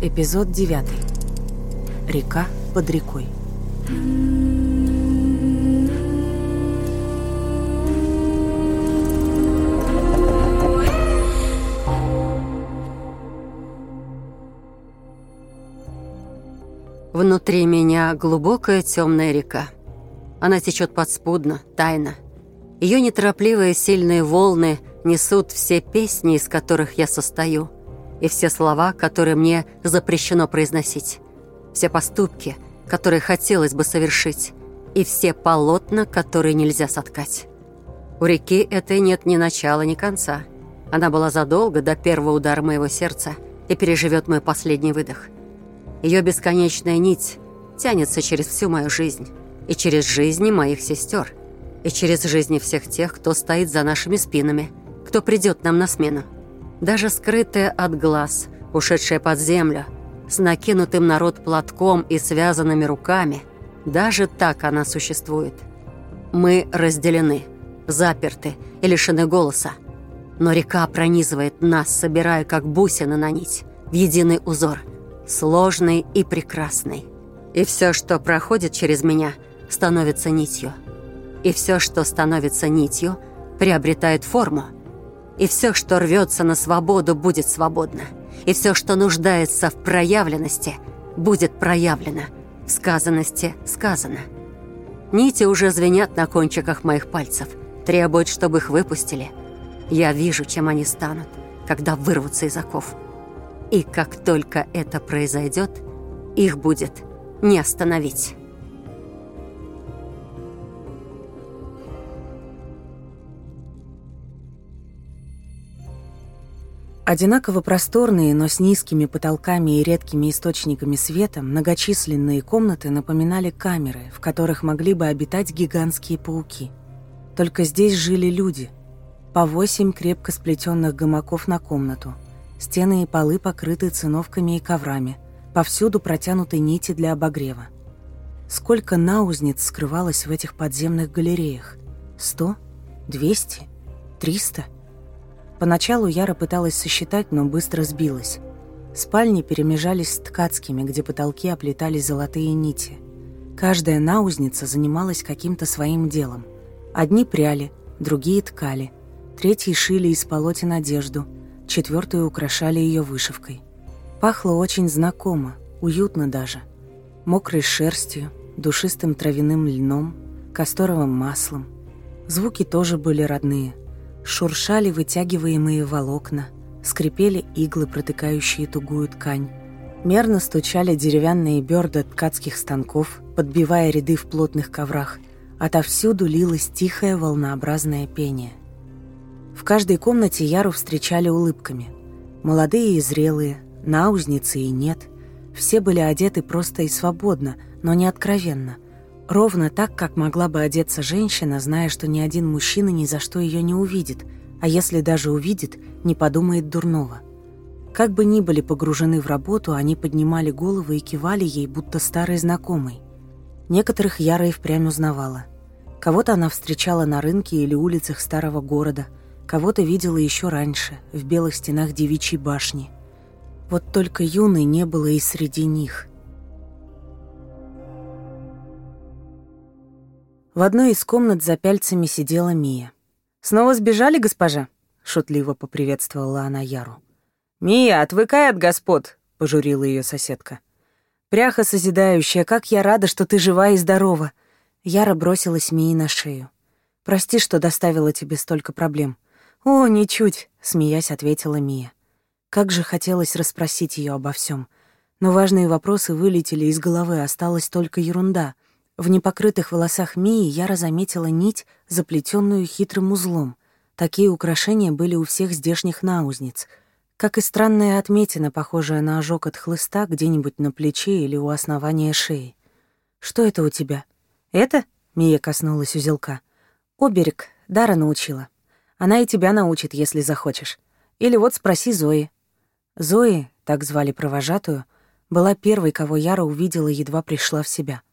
Эпизод 9. Река под рекой. Внутри меня глубокая темная река. Она течет подспудно, тайно. Ее неторопливые сильные волны несут все песни, из которых я состою – и все слова, которые мне запрещено произносить, все поступки, которые хотелось бы совершить, и все полотна, которые нельзя соткать. У реки этой нет ни начала, ни конца. Она была задолго до первого удара моего сердца и переживет мой последний выдох. Ее бесконечная нить тянется через всю мою жизнь и через жизни моих сестер, и через жизни всех тех, кто стоит за нашими спинами, кто придет нам на смену даже скрытая от глаз, ушедшая под землю, с накинутым на рот платком и связанными руками. Даже так она существует. Мы разделены, заперты и лишены голоса. Но река пронизывает нас, собирая как бусины на нить, в единый узор, сложный и прекрасный. И все, что проходит через меня, становится нитью. И все, что становится нитью, приобретает форму — и все, что рвется на свободу, будет свободно. И все, что нуждается в проявленности, будет проявлено. В сказанности сказано. Нити уже звенят на кончиках моих пальцев. Требуют, чтобы их выпустили. Я вижу, чем они станут, когда вырвутся из оков. И как только это произойдет, их будет не остановить». Одинаково просторные, но с низкими потолками и редкими источниками света многочисленные комнаты напоминали камеры, в которых могли бы обитать гигантские пауки. Только здесь жили люди. По восемь крепко сплетенных гамаков на комнату. Стены и полы покрыты циновками и коврами. Повсюду протянуты нити для обогрева. Сколько наузниц скрывалось в этих подземных галереях? Сто? Двести? Триста? Поначалу Яра пыталась сосчитать, но быстро сбилась. Спальни перемежались с ткацкими, где потолки оплетали золотые нити. Каждая наузница занималась каким-то своим делом. Одни пряли, другие ткали, третьи шили из полотен одежду, четвертую украшали ее вышивкой. Пахло очень знакомо, уютно даже. Мокрой шерстью, душистым травяным льном, касторовым маслом. Звуки тоже были родные – Шуршали вытягиваемые волокна, скрипели иглы, протыкающие тугую ткань. Мерно стучали деревянные бёрда ткацких станков, подбивая ряды в плотных коврах. Отовсюду лилось тихое волнообразное пение. В каждой комнате Яру встречали улыбками. Молодые и зрелые, наузницы и нет. Все были одеты просто и свободно, но не откровенно – Ровно так, как могла бы одеться женщина, зная, что ни один мужчина ни за что ее не увидит, а если даже увидит, не подумает дурного. Как бы ни были погружены в работу, они поднимали головы и кивали ей, будто старой знакомой. Некоторых Яра и впрямь узнавала. Кого-то она встречала на рынке или улицах старого города, кого-то видела еще раньше, в белых стенах девичьей башни. Вот только юной не было и среди них. В одной из комнат за пяльцами сидела Мия. «Снова сбежали, госпожа?» — шутливо поприветствовала она Яру. «Мия, отвыкай от господ!» — пожурила ее соседка. «Пряха созидающая, как я рада, что ты жива и здорова!» Яра бросилась Мии на шею. «Прости, что доставила тебе столько проблем». «О, ничуть!» — смеясь ответила Мия. Как же хотелось расспросить ее обо всем, но важные вопросы вылетели из головы, осталась только ерунда. В непокрытых волосах Мии Яра заметила нить, заплетенную хитрым узлом. Такие украшения были у всех здешних наузниц. Как и странная отметина, похожая на ожог от хлыста где-нибудь на плече или у основания шеи. «Что это у тебя?» «Это?» — Мия коснулась узелка. «Оберег. Дара научила. Она и тебя научит, если захочешь. Или вот спроси Зои». Зои, так звали провожатую, была первой, кого Яра увидела, едва пришла в себя —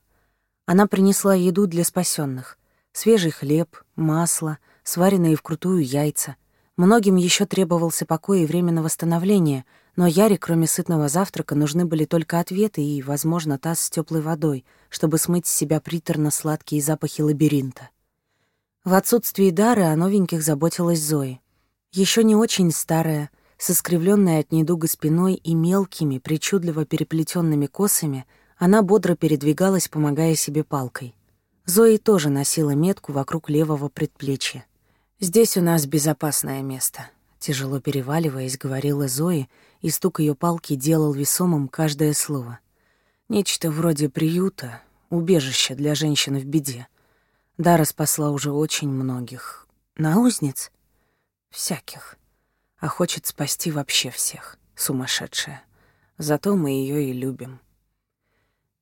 она принесла еду для спасенных: свежий хлеб, масло, сваренные вкрутую яйца. Многим еще требовался покой и время на восстановление, но Яре, кроме сытного завтрака, нужны были только ответы и, возможно, таз с теплой водой, чтобы смыть с себя приторно-сладкие запахи лабиринта. В отсутствии дары о новеньких заботилась Зои. Еще не очень старая, с искривленной от недуга спиной и мелкими, причудливо переплетенными косами — она бодро передвигалась, помогая себе палкой. Зои тоже носила метку вокруг левого предплечья. «Здесь у нас безопасное место», — тяжело переваливаясь, говорила Зои, и стук ее палки делал весомым каждое слово. «Нечто вроде приюта, убежища для женщины в беде. Дара спасла уже очень многих. Наузниц? Всяких. А хочет спасти вообще всех, сумасшедшая. Зато мы ее и любим».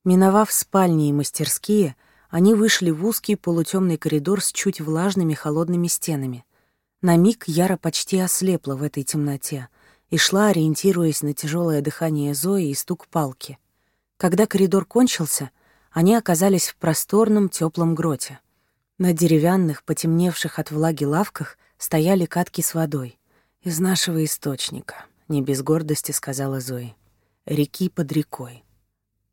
Миновав спальни и мастерские, они вышли в узкий полутемный коридор с чуть влажными холодными стенами. На миг Яра почти ослепла в этой темноте и шла, ориентируясь на тяжелое дыхание Зои и стук палки. Когда коридор кончился, они оказались в просторном теплом гроте. На деревянных, потемневших от влаги лавках стояли катки с водой. «Из нашего источника», — не без гордости сказала Зои. «Реки под рекой».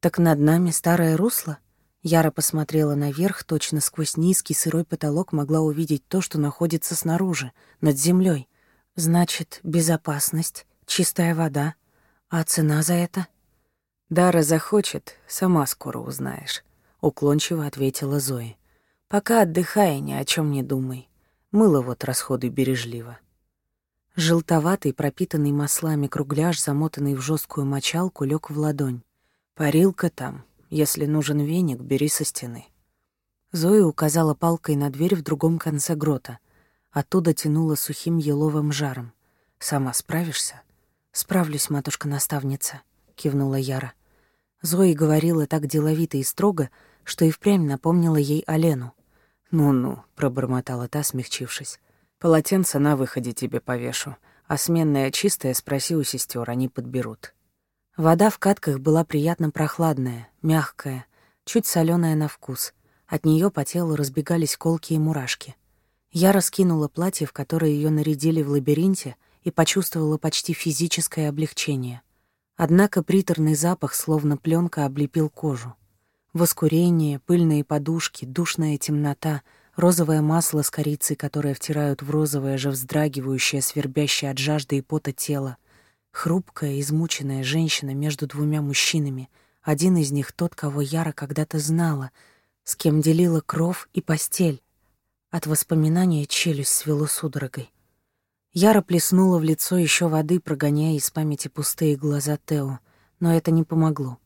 «Так над нами старое русло?» Яра посмотрела наверх, точно сквозь низкий сырой потолок могла увидеть то, что находится снаружи, над землей. «Значит, безопасность, чистая вода. А цена за это?» «Дара захочет, сама скоро узнаешь», — уклончиво ответила Зои. «Пока отдыхай, ни о чем не думай. Мыло вот расходуй бережливо». Желтоватый, пропитанный маслами кругляш, замотанный в жесткую мочалку, лег в ладонь. Парилка там. Если нужен веник, бери со стены. Зоя указала палкой на дверь в другом конце грота. Оттуда тянула сухим еловым жаром. «Сама справишься?» «Справлюсь, матушка-наставница», — кивнула Яра. Зои говорила так деловито и строго, что и впрямь напомнила ей Олену. «Ну-ну», — пробормотала та, смягчившись. «Полотенце на выходе тебе повешу, а сменное чистое спроси у сестер, они подберут». Вода в катках была приятно прохладная, мягкая, чуть соленая на вкус. От нее по телу разбегались колки и мурашки. Я раскинула платье, в которое ее нарядили в лабиринте, и почувствовала почти физическое облегчение. Однако приторный запах, словно пленка, облепил кожу. Воскурение, пыльные подушки, душная темнота, розовое масло с корицей, которое втирают в розовое же вздрагивающее, свербящее от жажды и пота тело, Хрупкая, измученная женщина между двумя мужчинами, один из них тот, кого Яра когда-то знала, с кем делила кров и постель. От воспоминания челюсть свело судорогой. Яра плеснула в лицо еще воды, прогоняя из памяти пустые глаза Тео, но это не помогло.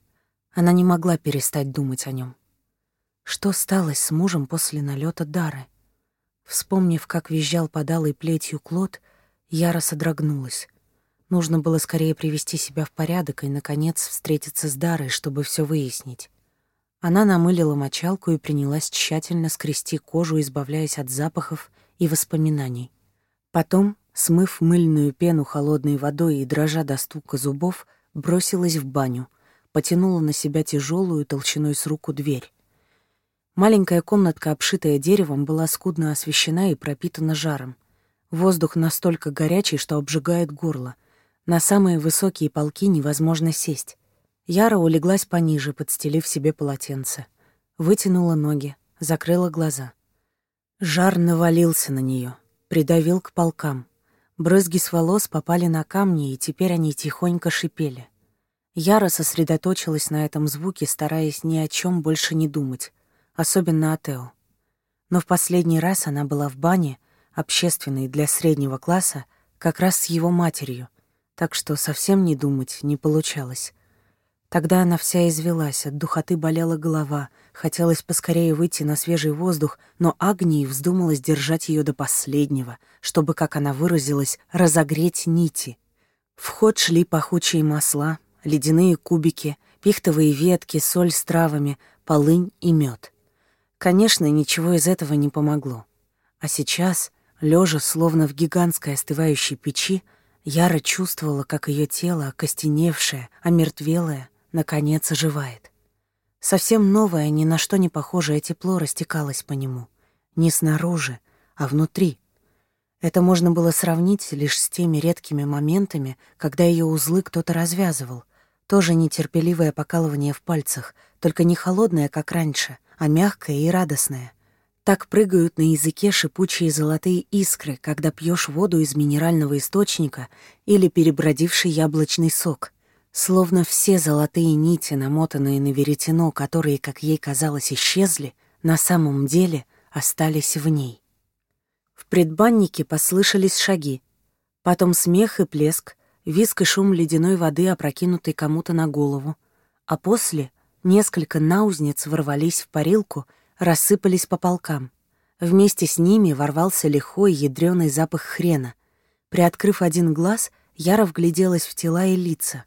Она не могла перестать думать о нем. Что стало с мужем после налета Дары? Вспомнив, как визжал подалой плетью Клод, Яра содрогнулась. Нужно было скорее привести себя в порядок и, наконец, встретиться с Дарой, чтобы все выяснить. Она намылила мочалку и принялась тщательно скрести кожу, избавляясь от запахов и воспоминаний. Потом, смыв мыльную пену холодной водой и дрожа до стука зубов, бросилась в баню, потянула на себя тяжелую толщиной с руку дверь. Маленькая комнатка, обшитая деревом, была скудно освещена и пропитана жаром. Воздух настолько горячий, что обжигает горло — на самые высокие полки невозможно сесть. Яра улеглась пониже, подстелив себе полотенце. Вытянула ноги, закрыла глаза. Жар навалился на нее, придавил к полкам. Брызги с волос попали на камни, и теперь они тихонько шипели. Яра сосредоточилась на этом звуке, стараясь ни о чем больше не думать, особенно о Тео. Но в последний раз она была в бане, общественной для среднего класса, как раз с его матерью, так что совсем не думать не получалось. Тогда она вся извелась, от духоты болела голова, хотелось поскорее выйти на свежий воздух, но Агнии вздумалась держать ее до последнего, чтобы, как она выразилась, разогреть нити. В ход шли пахучие масла, ледяные кубики, пихтовые ветки, соль с травами, полынь и мед. Конечно, ничего из этого не помогло. А сейчас, лежа словно в гигантской остывающей печи, Яра чувствовала, как ее тело, окостеневшее, омертвелое, наконец оживает. Совсем новое, ни на что не похожее тепло растекалось по нему. Не снаружи, а внутри. Это можно было сравнить лишь с теми редкими моментами, когда ее узлы кто-то развязывал. Тоже нетерпеливое покалывание в пальцах, только не холодное, как раньше, а мягкое и радостное. Так прыгают на языке шипучие золотые искры, когда пьешь воду из минерального источника или перебродивший яблочный сок. Словно все золотые нити, намотанные на веретено, которые, как ей казалось, исчезли, на самом деле остались в ней. В предбаннике послышались шаги. Потом смех и плеск, виск и шум ледяной воды, опрокинутой кому-то на голову. А после несколько наузниц ворвались в парилку — рассыпались по полкам. Вместе с ними ворвался лихой ядреный запах хрена. Приоткрыв один глаз, Яра вгляделась в тела и лица.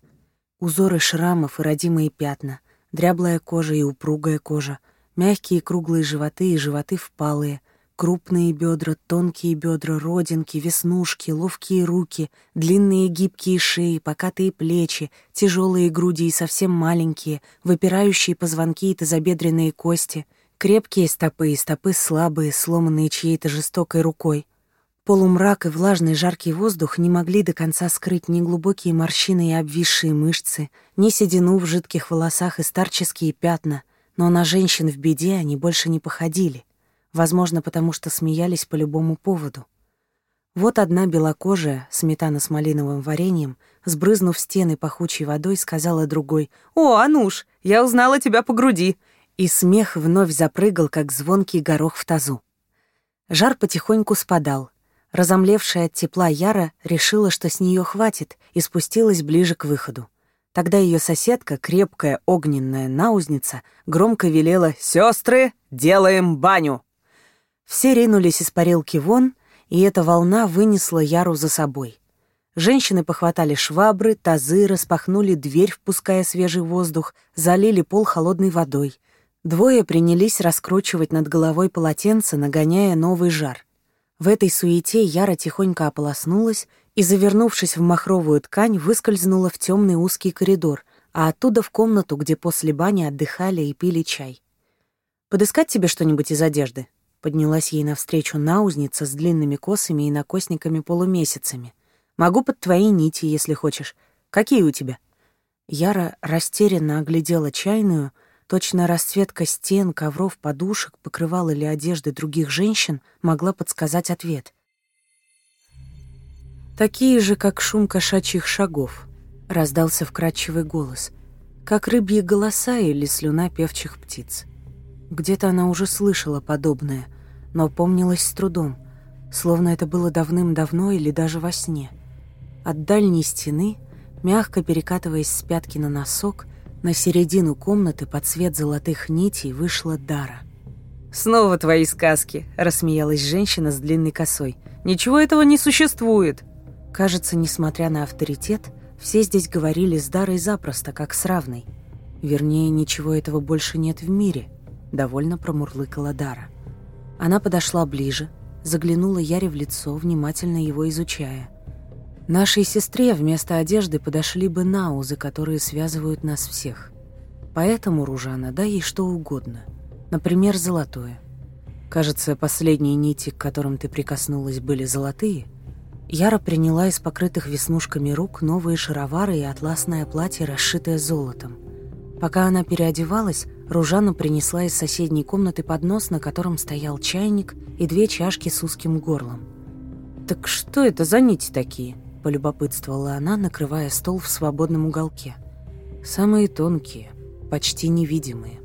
Узоры шрамов и родимые пятна, дряблая кожа и упругая кожа, мягкие круглые животы и животы впалые, крупные бёдра, тонкие бёдра, родинки, веснушки, ловкие руки, длинные гибкие шеи, покатые плечи, тяжелые груди и совсем маленькие, выпирающие позвонки и тазобедренные кости — Крепкие стопы и стопы слабые, сломанные чьей-то жестокой рукой. Полумрак и влажный жаркий воздух не могли до конца скрыть ни глубокие морщины и обвисшие мышцы, ни седину в жидких волосах и старческие пятна, но на женщин в беде они больше не походили, возможно, потому что смеялись по любому поводу. Вот одна белокожая, сметана с малиновым вареньем, сбрызнув стены пахучей водой, сказала другой «О, Ануш, я узнала тебя по груди и смех вновь запрыгал, как звонкий горох в тазу. Жар потихоньку спадал. Разомлевшая от тепла Яра решила, что с нее хватит, и спустилась ближе к выходу. Тогда ее соседка, крепкая огненная наузница, громко велела «Сестры, делаем баню!». Все ринулись из парилки вон, и эта волна вынесла Яру за собой. Женщины похватали швабры, тазы, распахнули дверь, впуская свежий воздух, залили пол холодной водой. Двое принялись раскручивать над головой полотенце, нагоняя новый жар. В этой суете Яра тихонько ополоснулась и, завернувшись в махровую ткань, выскользнула в темный узкий коридор, а оттуда в комнату, где после бани отдыхали и пили чай. «Подыскать тебе что-нибудь из одежды?» Поднялась ей навстречу наузница с длинными косами и накосниками-полумесяцами. «Могу под твои нити, если хочешь. Какие у тебя?» Яра растерянно оглядела чайную, Точно расцветка стен, ковров, подушек, покрывал или одежды других женщин могла подсказать ответ. «Такие же, как шум кошачьих шагов», — раздался вкрадчивый голос, «как рыбьи голоса или слюна певчих птиц». Где-то она уже слышала подобное, но помнилась с трудом, словно это было давным-давно или даже во сне. От дальней стены, мягко перекатываясь с пятки на носок, — на середину комнаты под свет золотых нитей вышла Дара. «Снова твои сказки!» – рассмеялась женщина с длинной косой. «Ничего этого не существует!» Кажется, несмотря на авторитет, все здесь говорили с Дарой запросто, как с равной. Вернее, ничего этого больше нет в мире, довольно промурлыкала Дара. Она подошла ближе, заглянула Яре в лицо, внимательно его изучая. Нашей сестре вместо одежды подошли бы наузы, которые связывают нас всех. Поэтому, Ружана, дай ей что угодно. Например, золотое. Кажется, последние нити, к которым ты прикоснулась, были золотые. Яра приняла из покрытых веснушками рук новые шаровары и атласное платье, расшитое золотом. Пока она переодевалась, Ружана принесла из соседней комнаты поднос, на котором стоял чайник и две чашки с узким горлом. «Так что это за нити такие?» — полюбопытствовала она, накрывая стол в свободном уголке. «Самые тонкие, почти невидимые».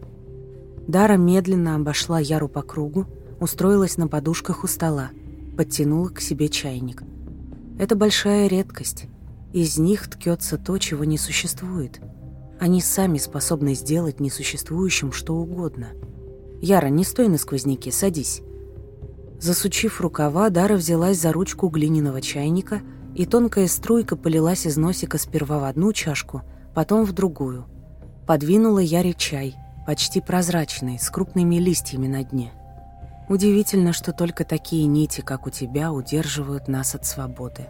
Дара медленно обошла Яру по кругу, устроилась на подушках у стола, подтянула к себе чайник. Это большая редкость. Из них ткется то, чего не существует. Они сами способны сделать несуществующим что угодно. «Яра, не стой на сквозняке, садись». Засучив рукава, Дара взялась за ручку глиняного чайника — и тонкая струйка полилась из носика сперва в одну чашку, потом в другую. Подвинула Яре чай, почти прозрачный, с крупными листьями на дне. Удивительно, что только такие нити, как у тебя, удерживают нас от свободы.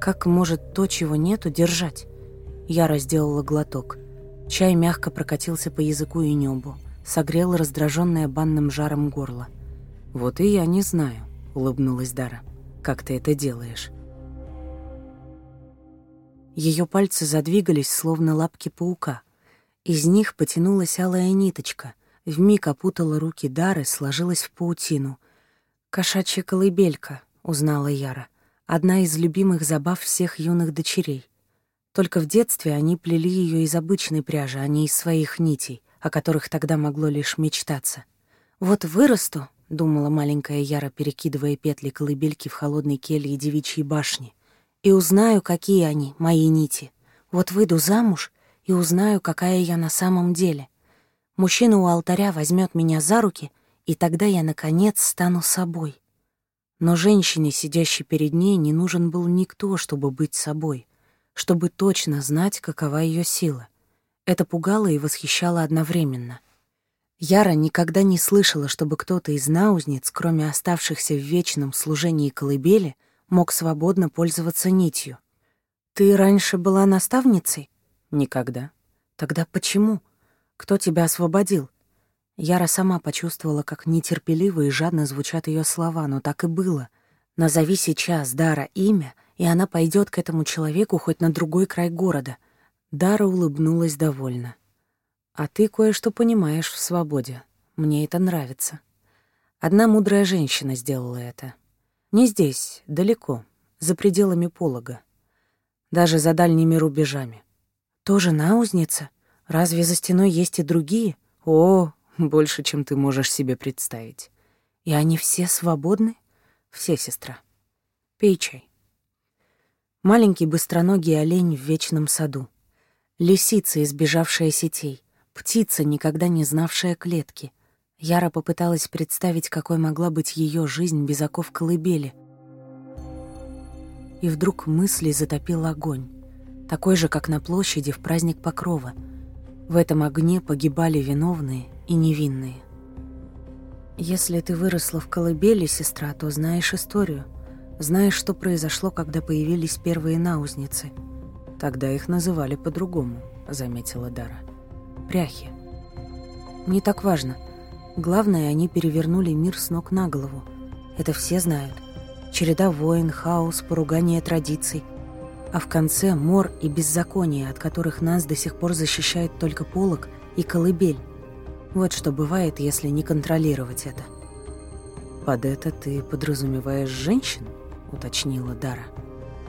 Как может то, чего нет, удержать? Яра сделала глоток. Чай мягко прокатился по языку и небу, согрел раздраженное банным жаром горло. «Вот и я не знаю», — улыбнулась Дара. «Как ты это делаешь?» Ее пальцы задвигались, словно лапки паука. Из них потянулась алая ниточка, вмиг опутала руки Дары, сложилась в паутину. «Кошачья колыбелька», — узнала Яра, — одна из любимых забав всех юных дочерей. Только в детстве они плели ее из обычной пряжи, а не из своих нитей, о которых тогда могло лишь мечтаться. «Вот вырасту», — думала маленькая Яра, перекидывая петли колыбельки в холодной келье девичьей башни, и узнаю, какие они, мои нити. Вот выйду замуж и узнаю, какая я на самом деле. Мужчина у алтаря возьмет меня за руки, и тогда я, наконец, стану собой. Но женщине, сидящей перед ней, не нужен был никто, чтобы быть собой, чтобы точно знать, какова ее сила. Это пугало и восхищало одновременно. Яра никогда не слышала, чтобы кто-то из наузниц, кроме оставшихся в вечном служении колыбели, — мог свободно пользоваться нитью. «Ты раньше была наставницей?» «Никогда». «Тогда почему? Кто тебя освободил?» Яра сама почувствовала, как нетерпеливо и жадно звучат ее слова, но так и было. «Назови сейчас Дара имя, и она пойдет к этому человеку хоть на другой край города». Дара улыбнулась довольно. «А ты кое-что понимаешь в свободе. Мне это нравится. Одна мудрая женщина сделала это». Не здесь, далеко, за пределами полога. Даже за дальними рубежами. Тоже наузница? Разве за стеной есть и другие? О, больше, чем ты можешь себе представить. И они все свободны? Все, сестра. Пей чай. Маленький быстроногий олень в вечном саду. Лисица, избежавшая сетей. Птица, никогда не знавшая клетки. Яра попыталась представить, какой могла быть ее жизнь без оков колыбели. И вдруг мысли затопил огонь, такой же, как на площади в праздник Покрова. В этом огне погибали виновные и невинные. «Если ты выросла в колыбели, сестра, то знаешь историю. Знаешь, что произошло, когда появились первые наузницы. Тогда их называли по-другому», — заметила Дара. «Пряхи». «Не так важно», Главное, они перевернули мир с ног на голову. Это все знают. Череда войн, хаос, поругание традиций. А в конце мор и беззаконие, от которых нас до сих пор защищает только полог и колыбель. Вот что бывает, если не контролировать это. «Под это ты подразумеваешь женщин?» — уточнила Дара.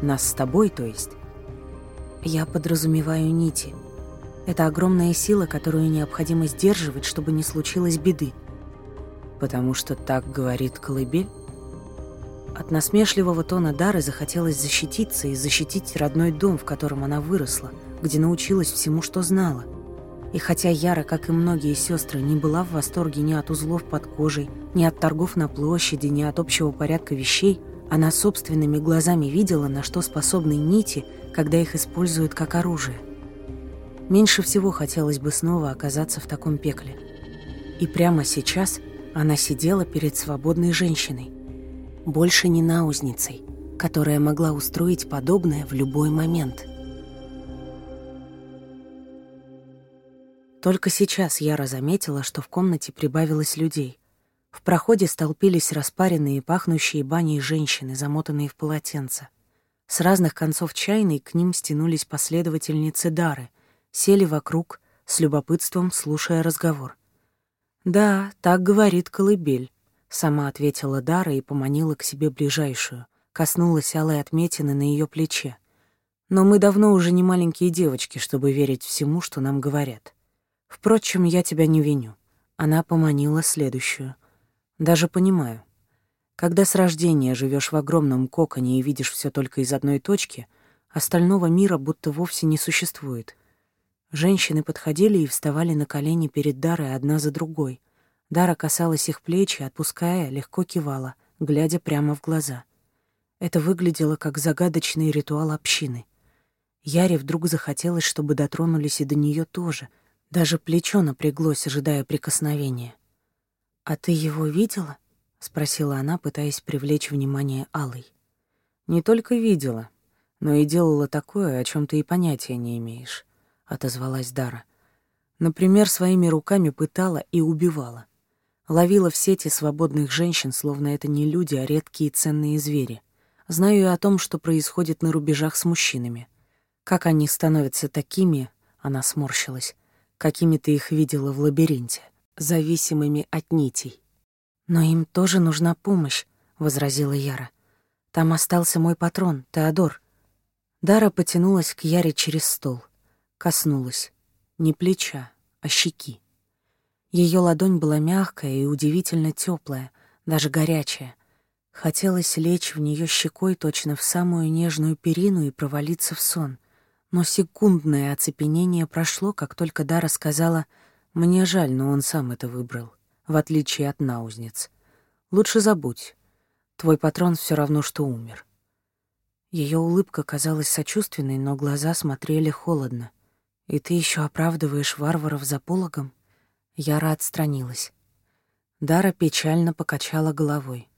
«Нас с тобой, то есть?» «Я подразумеваю нити», это огромная сила, которую необходимо сдерживать, чтобы не случилось беды. Потому что так говорит колыбель. От насмешливого тона Дары захотелось защититься и защитить родной дом, в котором она выросла, где научилась всему, что знала. И хотя Яра, как и многие сестры, не была в восторге ни от узлов под кожей, ни от торгов на площади, ни от общего порядка вещей, она собственными глазами видела, на что способны нити, когда их используют как оружие. Меньше всего хотелось бы снова оказаться в таком пекле. И прямо сейчас она сидела перед свободной женщиной. Больше не наузницей, которая могла устроить подобное в любой момент. Только сейчас Яра заметила, что в комнате прибавилось людей. В проходе столпились распаренные и пахнущие баней женщины, замотанные в полотенца. С разных концов чайной к ним стянулись последовательницы Дары — сели вокруг, с любопытством слушая разговор. «Да, так говорит колыбель», — сама ответила Дара и поманила к себе ближайшую, коснулась алой отметины на ее плече. «Но мы давно уже не маленькие девочки, чтобы верить всему, что нам говорят. Впрочем, я тебя не виню». Она поманила следующую. «Даже понимаю. Когда с рождения живешь в огромном коконе и видишь все только из одной точки, остального мира будто вовсе не существует — Женщины подходили и вставали на колени перед Дарой одна за другой. Дара касалась их плеч и, отпуская, легко кивала, глядя прямо в глаза. Это выглядело как загадочный ритуал общины. Яре вдруг захотелось, чтобы дотронулись и до нее тоже. Даже плечо напряглось, ожидая прикосновения. «А ты его видела?» — спросила она, пытаясь привлечь внимание Алой. «Не только видела, но и делала такое, о чем ты и понятия не имеешь отозвалась Дара. Например, своими руками пытала и убивала. Ловила в сети свободных женщин, словно это не люди, а редкие ценные звери. Знаю и о том, что происходит на рубежах с мужчинами. Как они становятся такими, она сморщилась, какими ты их видела в лабиринте, зависимыми от нитей. «Но им тоже нужна помощь», — возразила Яра. «Там остался мой патрон, Теодор». Дара потянулась к Яре через стол. Коснулась. Не плеча, а щеки. Ее ладонь была мягкая и удивительно теплая, даже горячая. Хотелось лечь в нее щекой точно в самую нежную перину и провалиться в сон. Но секундное оцепенение прошло, как только Дара сказала «Мне жаль, но он сам это выбрал, в отличие от наузниц. Лучше забудь. Твой патрон все равно, что умер». Ее улыбка казалась сочувственной, но глаза смотрели холодно. «И ты еще оправдываешь варваров за пологом?» Яра отстранилась. Дара печально покачала головой.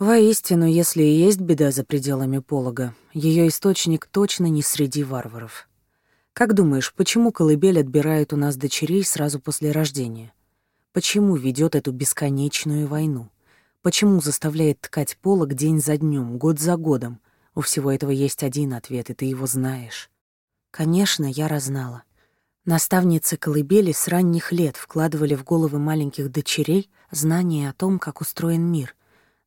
«Воистину, если и есть беда за пределами полога, ее источник точно не среди варваров. Как думаешь, почему колыбель отбирает у нас дочерей сразу после рождения? Почему ведет эту бесконечную войну? Почему заставляет ткать полог день за днем, год за годом? У всего этого есть один ответ, и ты его знаешь». Конечно, я разнала. Наставницы колыбели с ранних лет вкладывали в головы маленьких дочерей знания о том, как устроен мир,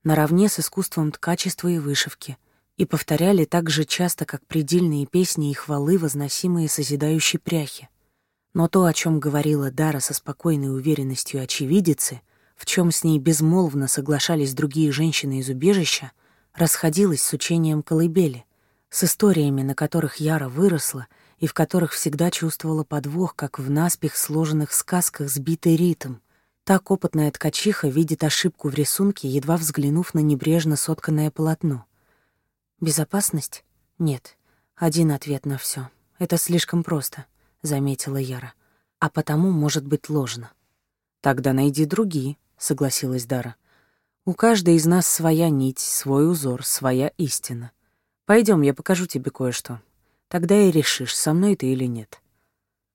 наравне с искусством ткачества и вышивки, и повторяли так же часто, как предельные песни и хвалы, возносимые созидающей пряхи. Но то, о чем говорила Дара со спокойной уверенностью очевидицы, в чем с ней безмолвно соглашались другие женщины из убежища, расходилось с учением колыбели, с историями, на которых Яра выросла — и в которых всегда чувствовала подвох, как в наспех сложенных сказках сбитый ритм. Так опытная ткачиха видит ошибку в рисунке, едва взглянув на небрежно сотканное полотно. «Безопасность? Нет. Один ответ на все. Это слишком просто», — заметила Яра. «А потому может быть ложно». «Тогда найди другие», — согласилась Дара. «У каждой из нас своя нить, свой узор, своя истина. Пойдем, я покажу тебе кое-что». Тогда и решишь, со мной ты или нет.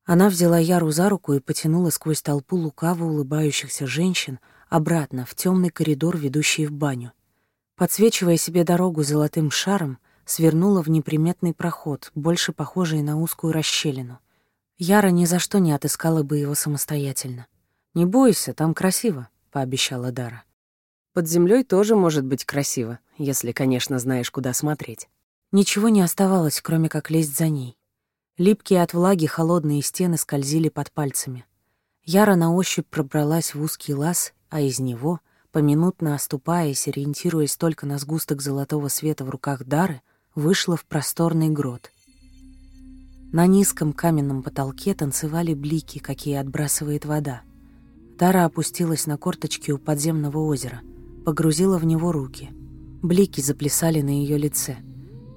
Она взяла Яру за руку и потянула сквозь толпу лукаво улыбающихся женщин обратно в темный коридор, ведущий в баню. Подсвечивая себе дорогу золотым шаром, свернула в неприметный проход, больше похожий на узкую расщелину. Яра ни за что не отыскала бы его самостоятельно. «Не бойся, там красиво», — пообещала Дара. «Под землей тоже может быть красиво, если, конечно, знаешь, куда смотреть». Ничего не оставалось, кроме как лезть за ней. Липкие от влаги холодные стены скользили под пальцами. Яра на ощупь пробралась в узкий лаз, а из него, поминутно оступаясь, ориентируясь только на сгусток золотого света в руках Дары, вышла в просторный грот. На низком каменном потолке танцевали блики, какие отбрасывает вода. Дара опустилась на корточки у подземного озера, погрузила в него руки. Блики заплясали на ее лице —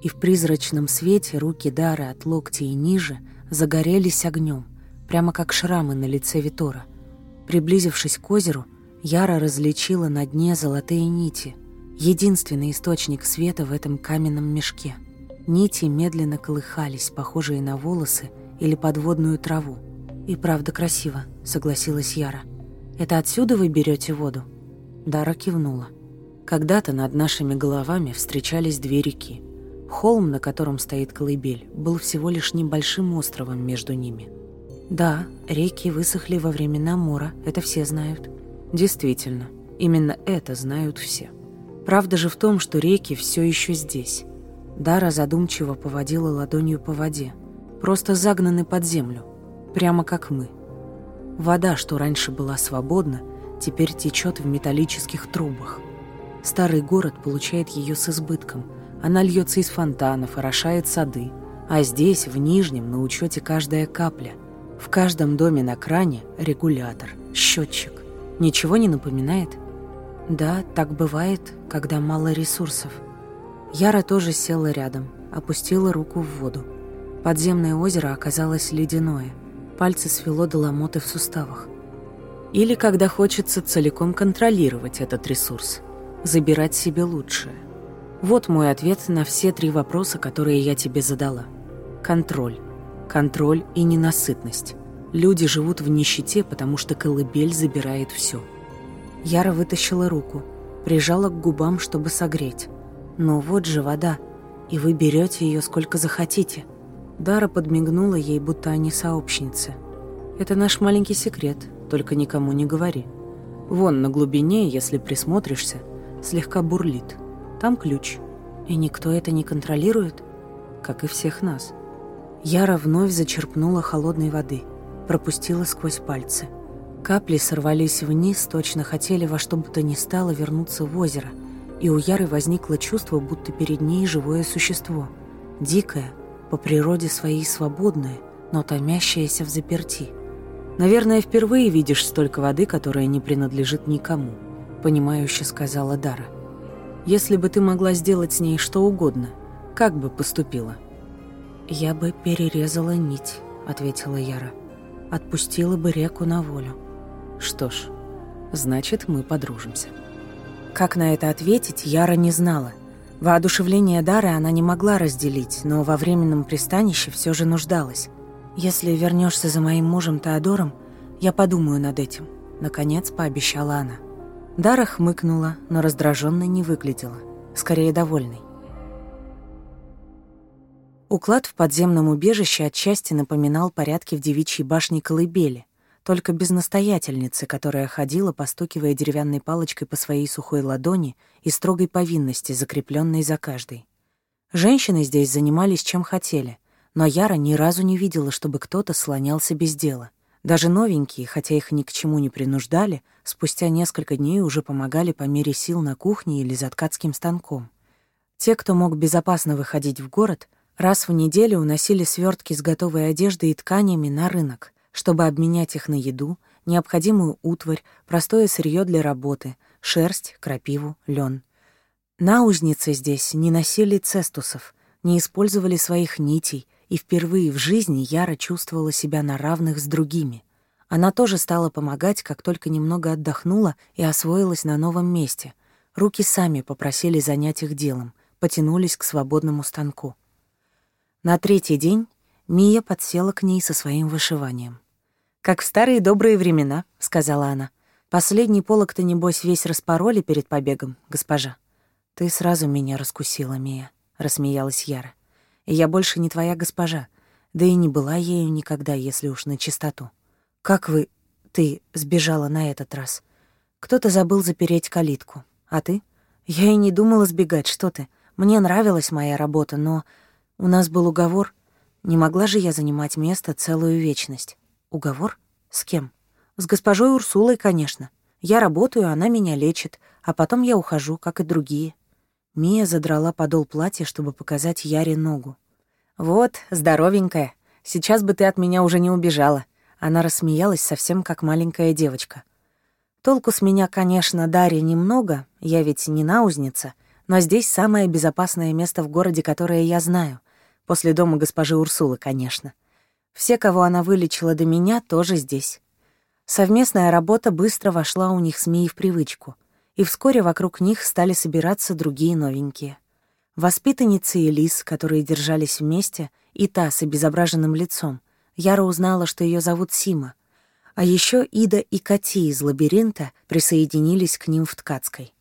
и в призрачном свете руки Дары от локтя и ниже загорелись огнем, прямо как шрамы на лице Витора. Приблизившись к озеру, Яра различила на дне золотые нити, единственный источник света в этом каменном мешке. Нити медленно колыхались, похожие на волосы или подводную траву. «И правда красиво», — согласилась Яра. «Это отсюда вы берете воду?» Дара кивнула. «Когда-то над нашими головами встречались две реки — Холм, на котором стоит колыбель, был всего лишь небольшим островом между ними. Да, реки высохли во времена Мора, это все знают. Действительно, именно это знают все. Правда же в том, что реки все еще здесь. Дара задумчиво поводила ладонью по воде. Просто загнаны под землю, прямо как мы. Вода, что раньше была свободна, теперь течет в металлических трубах. Старый город получает ее с избытком – она льется из фонтанов, орошает сады. А здесь, в Нижнем, на учете каждая капля. В каждом доме на кране регулятор, счетчик. Ничего не напоминает? Да, так бывает, когда мало ресурсов. Яра тоже села рядом, опустила руку в воду. Подземное озеро оказалось ледяное. Пальцы свело до ломоты в суставах. Или когда хочется целиком контролировать этот ресурс, забирать себе лучшее. Вот мой ответ на все три вопроса, которые я тебе задала. Контроль. Контроль и ненасытность. Люди живут в нищете, потому что колыбель забирает все. Яра вытащила руку, прижала к губам, чтобы согреть. Но вот же вода, и вы берете ее сколько захотите». Дара подмигнула ей, будто они сообщницы. «Это наш маленький секрет, только никому не говори. Вон на глубине, если присмотришься, слегка бурлит». Там ключ. И никто это не контролирует, как и всех нас. Яра вновь зачерпнула холодной воды, пропустила сквозь пальцы. Капли сорвались вниз, точно хотели во что бы то ни стало вернуться в озеро, и у Яры возникло чувство, будто перед ней живое существо, дикое, по природе своей свободное, но томящееся в заперти. «Наверное, впервые видишь столько воды, которая не принадлежит никому», — понимающе сказала Дара. — если бы ты могла сделать с ней что угодно, как бы поступила?» «Я бы перерезала нить», — ответила Яра. «Отпустила бы реку на волю». «Что ж, значит, мы подружимся». Как на это ответить, Яра не знала. Воодушевление Дары она не могла разделить, но во временном пристанище все же нуждалась. «Если вернешься за моим мужем Теодором, я подумаю над этим», — наконец пообещала она. Дара хмыкнула, но раздраженной не выглядела, скорее довольной. Уклад в подземном убежище отчасти напоминал порядки в девичьей башне колыбели, только без настоятельницы, которая ходила, постукивая деревянной палочкой по своей сухой ладони и строгой повинности, закрепленной за каждой. Женщины здесь занимались чем хотели, но Яра ни разу не видела, чтобы кто-то слонялся без дела — даже новенькие, хотя их ни к чему не принуждали, спустя несколько дней уже помогали по мере сил на кухне или за ткацким станком. Те, кто мог безопасно выходить в город, раз в неделю уносили свертки с готовой одеждой и тканями на рынок, чтобы обменять их на еду, необходимую утварь, простое сырье для работы, шерсть, крапиву, лен. Наузницы здесь не носили цестусов, не использовали своих нитей — и впервые в жизни Яра чувствовала себя на равных с другими. Она тоже стала помогать, как только немного отдохнула и освоилась на новом месте. Руки сами попросили занять их делом, потянулись к свободному станку. На третий день Мия подсела к ней со своим вышиванием. «Как в старые добрые времена», — сказала она. «Последний полок-то, небось, весь распороли перед побегом, госпожа». «Ты сразу меня раскусила, Мия», — рассмеялась Яра я больше не твоя госпожа, да и не была ею никогда, если уж на чистоту. Как вы... ты сбежала на этот раз? Кто-то забыл запереть калитку, а ты? Я и не думала сбегать, что ты. Мне нравилась моя работа, но у нас был уговор. Не могла же я занимать место целую вечность. Уговор? С кем? С госпожой Урсулой, конечно. Я работаю, она меня лечит, а потом я ухожу, как и другие. Мия задрала подол платья, чтобы показать Яре ногу. «Вот, здоровенькая. Сейчас бы ты от меня уже не убежала». Она рассмеялась совсем как маленькая девочка. «Толку с меня, конечно, Дарья, немного, я ведь не наузница, но здесь самое безопасное место в городе, которое я знаю. После дома госпожи Урсулы, конечно. Все, кого она вылечила до меня, тоже здесь». Совместная работа быстро вошла у них с Мией в привычку, и вскоре вокруг них стали собираться другие новенькие — Воспитанницы Элис, которые держались вместе, и та с обезображенным лицом, Яра узнала, что ее зовут Сима. А еще Ида и Кати из лабиринта присоединились к ним в ткацкой.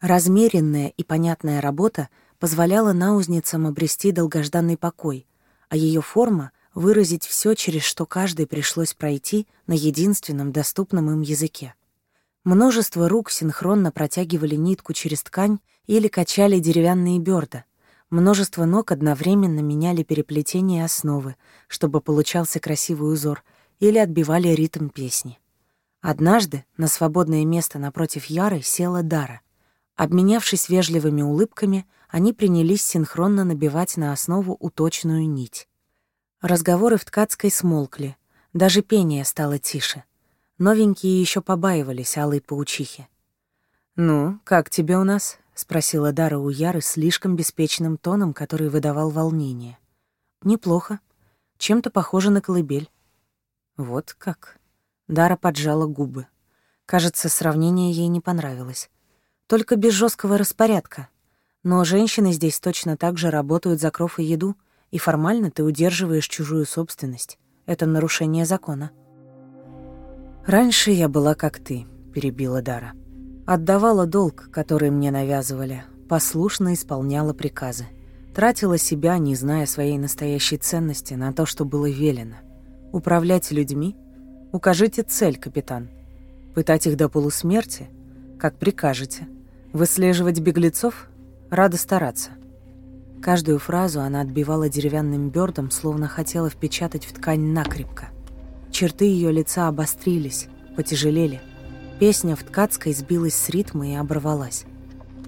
Размеренная и понятная работа позволяла наузницам обрести долгожданный покой, а ее форма — выразить все, через что каждый пришлось пройти на единственном доступном им языке. Множество рук синхронно протягивали нитку через ткань или качали деревянные бёрда. Множество ног одновременно меняли переплетение основы, чтобы получался красивый узор, или отбивали ритм песни. Однажды на свободное место напротив Яры села Дара. Обменявшись вежливыми улыбками, они принялись синхронно набивать на основу уточную нить. Разговоры в ткацкой смолкли, даже пение стало тише. Новенькие еще побаивались алой паучихи. «Ну, как тебе у нас, — спросила Дара у Яры слишком беспечным тоном, который выдавал волнение. «Неплохо. Чем-то похоже на колыбель». «Вот как». Дара поджала губы. Кажется, сравнение ей не понравилось. Только без жесткого распорядка. Но женщины здесь точно так же работают за кров и еду, и формально ты удерживаешь чужую собственность. Это нарушение закона. «Раньше я была как ты», — перебила Дара. «Дара». Отдавала долг, который мне навязывали, послушно исполняла приказы. Тратила себя, не зная своей настоящей ценности, на то, что было велено. Управлять людьми? Укажите цель, капитан. Пытать их до полусмерти? Как прикажете. Выслеживать беглецов? Рада стараться. Каждую фразу она отбивала деревянным бёрдом, словно хотела впечатать в ткань накрепко. Черты ее лица обострились, потяжелели – Песня в ткацкой сбилась с ритма и оборвалась.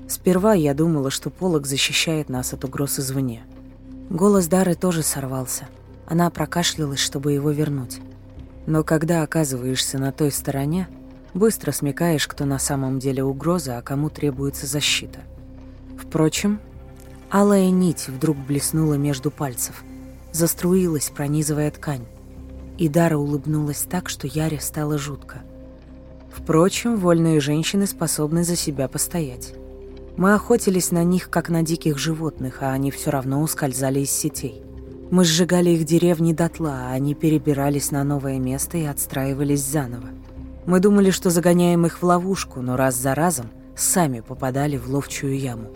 Сперва я думала, что полог защищает нас от угроз извне. Голос Дары тоже сорвался. Она прокашлялась, чтобы его вернуть. Но когда оказываешься на той стороне, быстро смекаешь, кто на самом деле угроза, а кому требуется защита. Впрочем, алая нить вдруг блеснула между пальцев, заструилась, пронизывая ткань. И Дара улыбнулась так, что Яре стало жутко – Впрочем, вольные женщины способны за себя постоять. Мы охотились на них, как на диких животных, а они все равно ускользали из сетей. Мы сжигали их деревни дотла, а они перебирались на новое место и отстраивались заново. Мы думали, что загоняем их в ловушку, но раз за разом сами попадали в ловчую яму.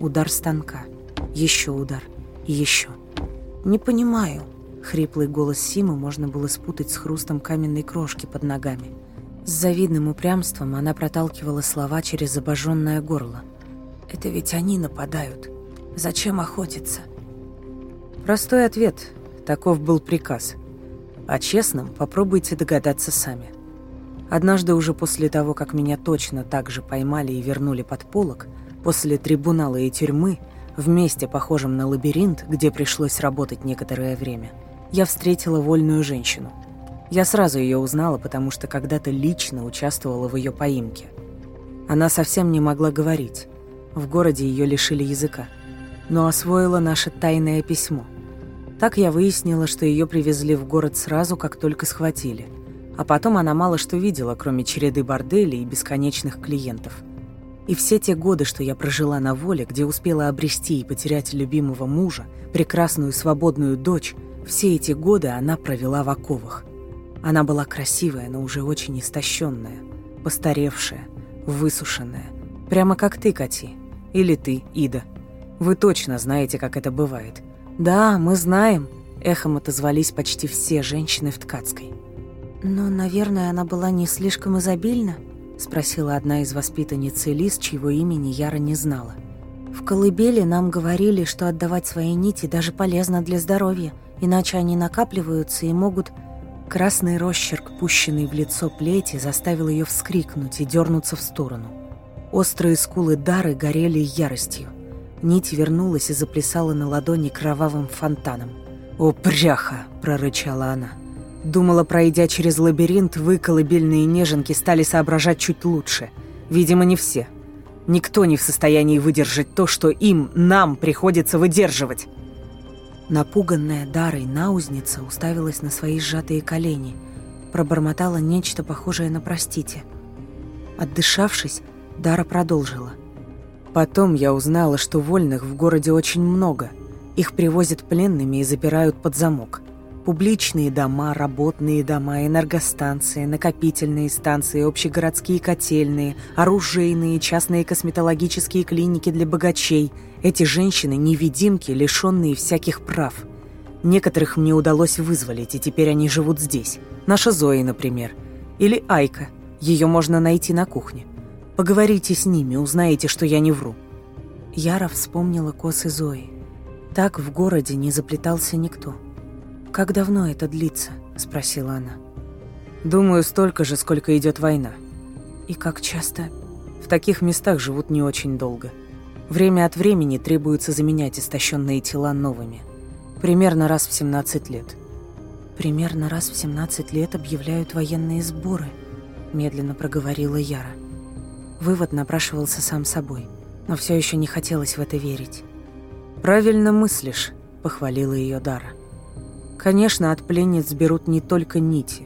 Удар станка. Еще удар. И еще. «Не понимаю». Хриплый голос Симы можно было спутать с хрустом каменной крошки под ногами – с завидным упрямством она проталкивала слова через обожженное горло. «Это ведь они нападают. Зачем охотиться?» Простой ответ. Таков был приказ. А честным попробуйте догадаться сами. Однажды уже после того, как меня точно так же поймали и вернули под полок, после трибунала и тюрьмы, вместе похожем на лабиринт, где пришлось работать некоторое время, я встретила вольную женщину – я сразу ее узнала, потому что когда-то лично участвовала в ее поимке. Она совсем не могла говорить. В городе ее лишили языка. Но освоила наше тайное письмо. Так я выяснила, что ее привезли в город сразу, как только схватили. А потом она мало что видела, кроме череды борделей и бесконечных клиентов. И все те годы, что я прожила на воле, где успела обрести и потерять любимого мужа, прекрасную свободную дочь, все эти годы она провела в оковах – она была красивая, но уже очень истощенная, постаревшая, высушенная. Прямо как ты, Кати. Или ты, Ида. Вы точно знаете, как это бывает. «Да, мы знаем», — эхом отозвались почти все женщины в ткацкой. «Но, наверное, она была не слишком изобильна?» — спросила одна из воспитанниц Элис, чьего имени Яра не знала. «В колыбели нам говорили, что отдавать свои нити даже полезно для здоровья, иначе они накапливаются и могут Красный росчерк, пущенный в лицо плети, заставил ее вскрикнуть и дернуться в сторону. Острые скулы Дары горели яростью. Нить вернулась и заплясала на ладони кровавым фонтаном. «О, пряха!» – прорычала она. Думала, пройдя через лабиринт, выколыбельные неженки, стали соображать чуть лучше. Видимо, не все. Никто не в состоянии выдержать то, что им, нам приходится выдерживать напуганная Дарой наузница уставилась на свои сжатые колени, пробормотала нечто похожее на «простите». Отдышавшись, Дара продолжила. «Потом я узнала, что вольных в городе очень много. Их привозят пленными и запирают под замок. Публичные дома, работные дома, энергостанции, накопительные станции, общегородские котельные, оружейные, частные косметологические клиники для богачей. Эти женщины – невидимки, лишенные всяких прав. Некоторых мне удалось вызволить, и теперь они живут здесь. Наша Зои, например. Или Айка. Ее можно найти на кухне. Поговорите с ними, узнаете, что я не вру. Яра вспомнила косы Зои. Так в городе не заплетался никто. «Как давно это длится?» – спросила она. «Думаю, столько же, сколько идет война». «И как часто?» «В таких местах живут не очень долго. Время от времени требуется заменять истощенные тела новыми. Примерно раз в 17 лет». «Примерно раз в 17 лет объявляют военные сборы», – медленно проговорила Яра. Вывод напрашивался сам собой, но все еще не хотелось в это верить. «Правильно мыслишь», – похвалила ее Дара. Конечно, от пленниц берут не только нити.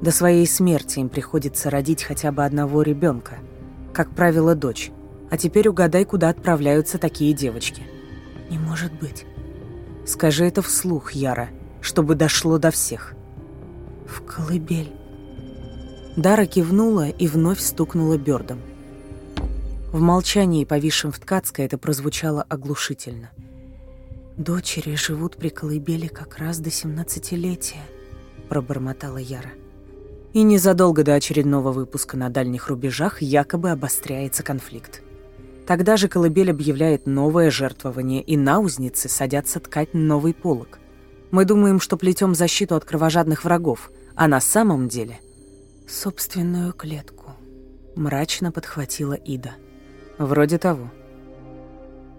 До своей смерти им приходится родить хотя бы одного ребенка, как правило, дочь. А теперь угадай, куда отправляются такие девочки. Не может быть. Скажи это вслух, Яра, чтобы дошло до всех. В колыбель. Дара кивнула и вновь стукнула Бёрдом. В молчании, повисшем в Ткацкой, это прозвучало оглушительно. — «Дочери живут при колыбели как раз до семнадцатилетия», — пробормотала Яра. И незадолго до очередного выпуска на дальних рубежах якобы обостряется конфликт. Тогда же колыбель объявляет новое жертвование, и наузницы садятся ткать новый полог. Мы думаем, что плетем защиту от кровожадных врагов, а на самом деле... «Собственную клетку», — мрачно подхватила Ида. «Вроде того».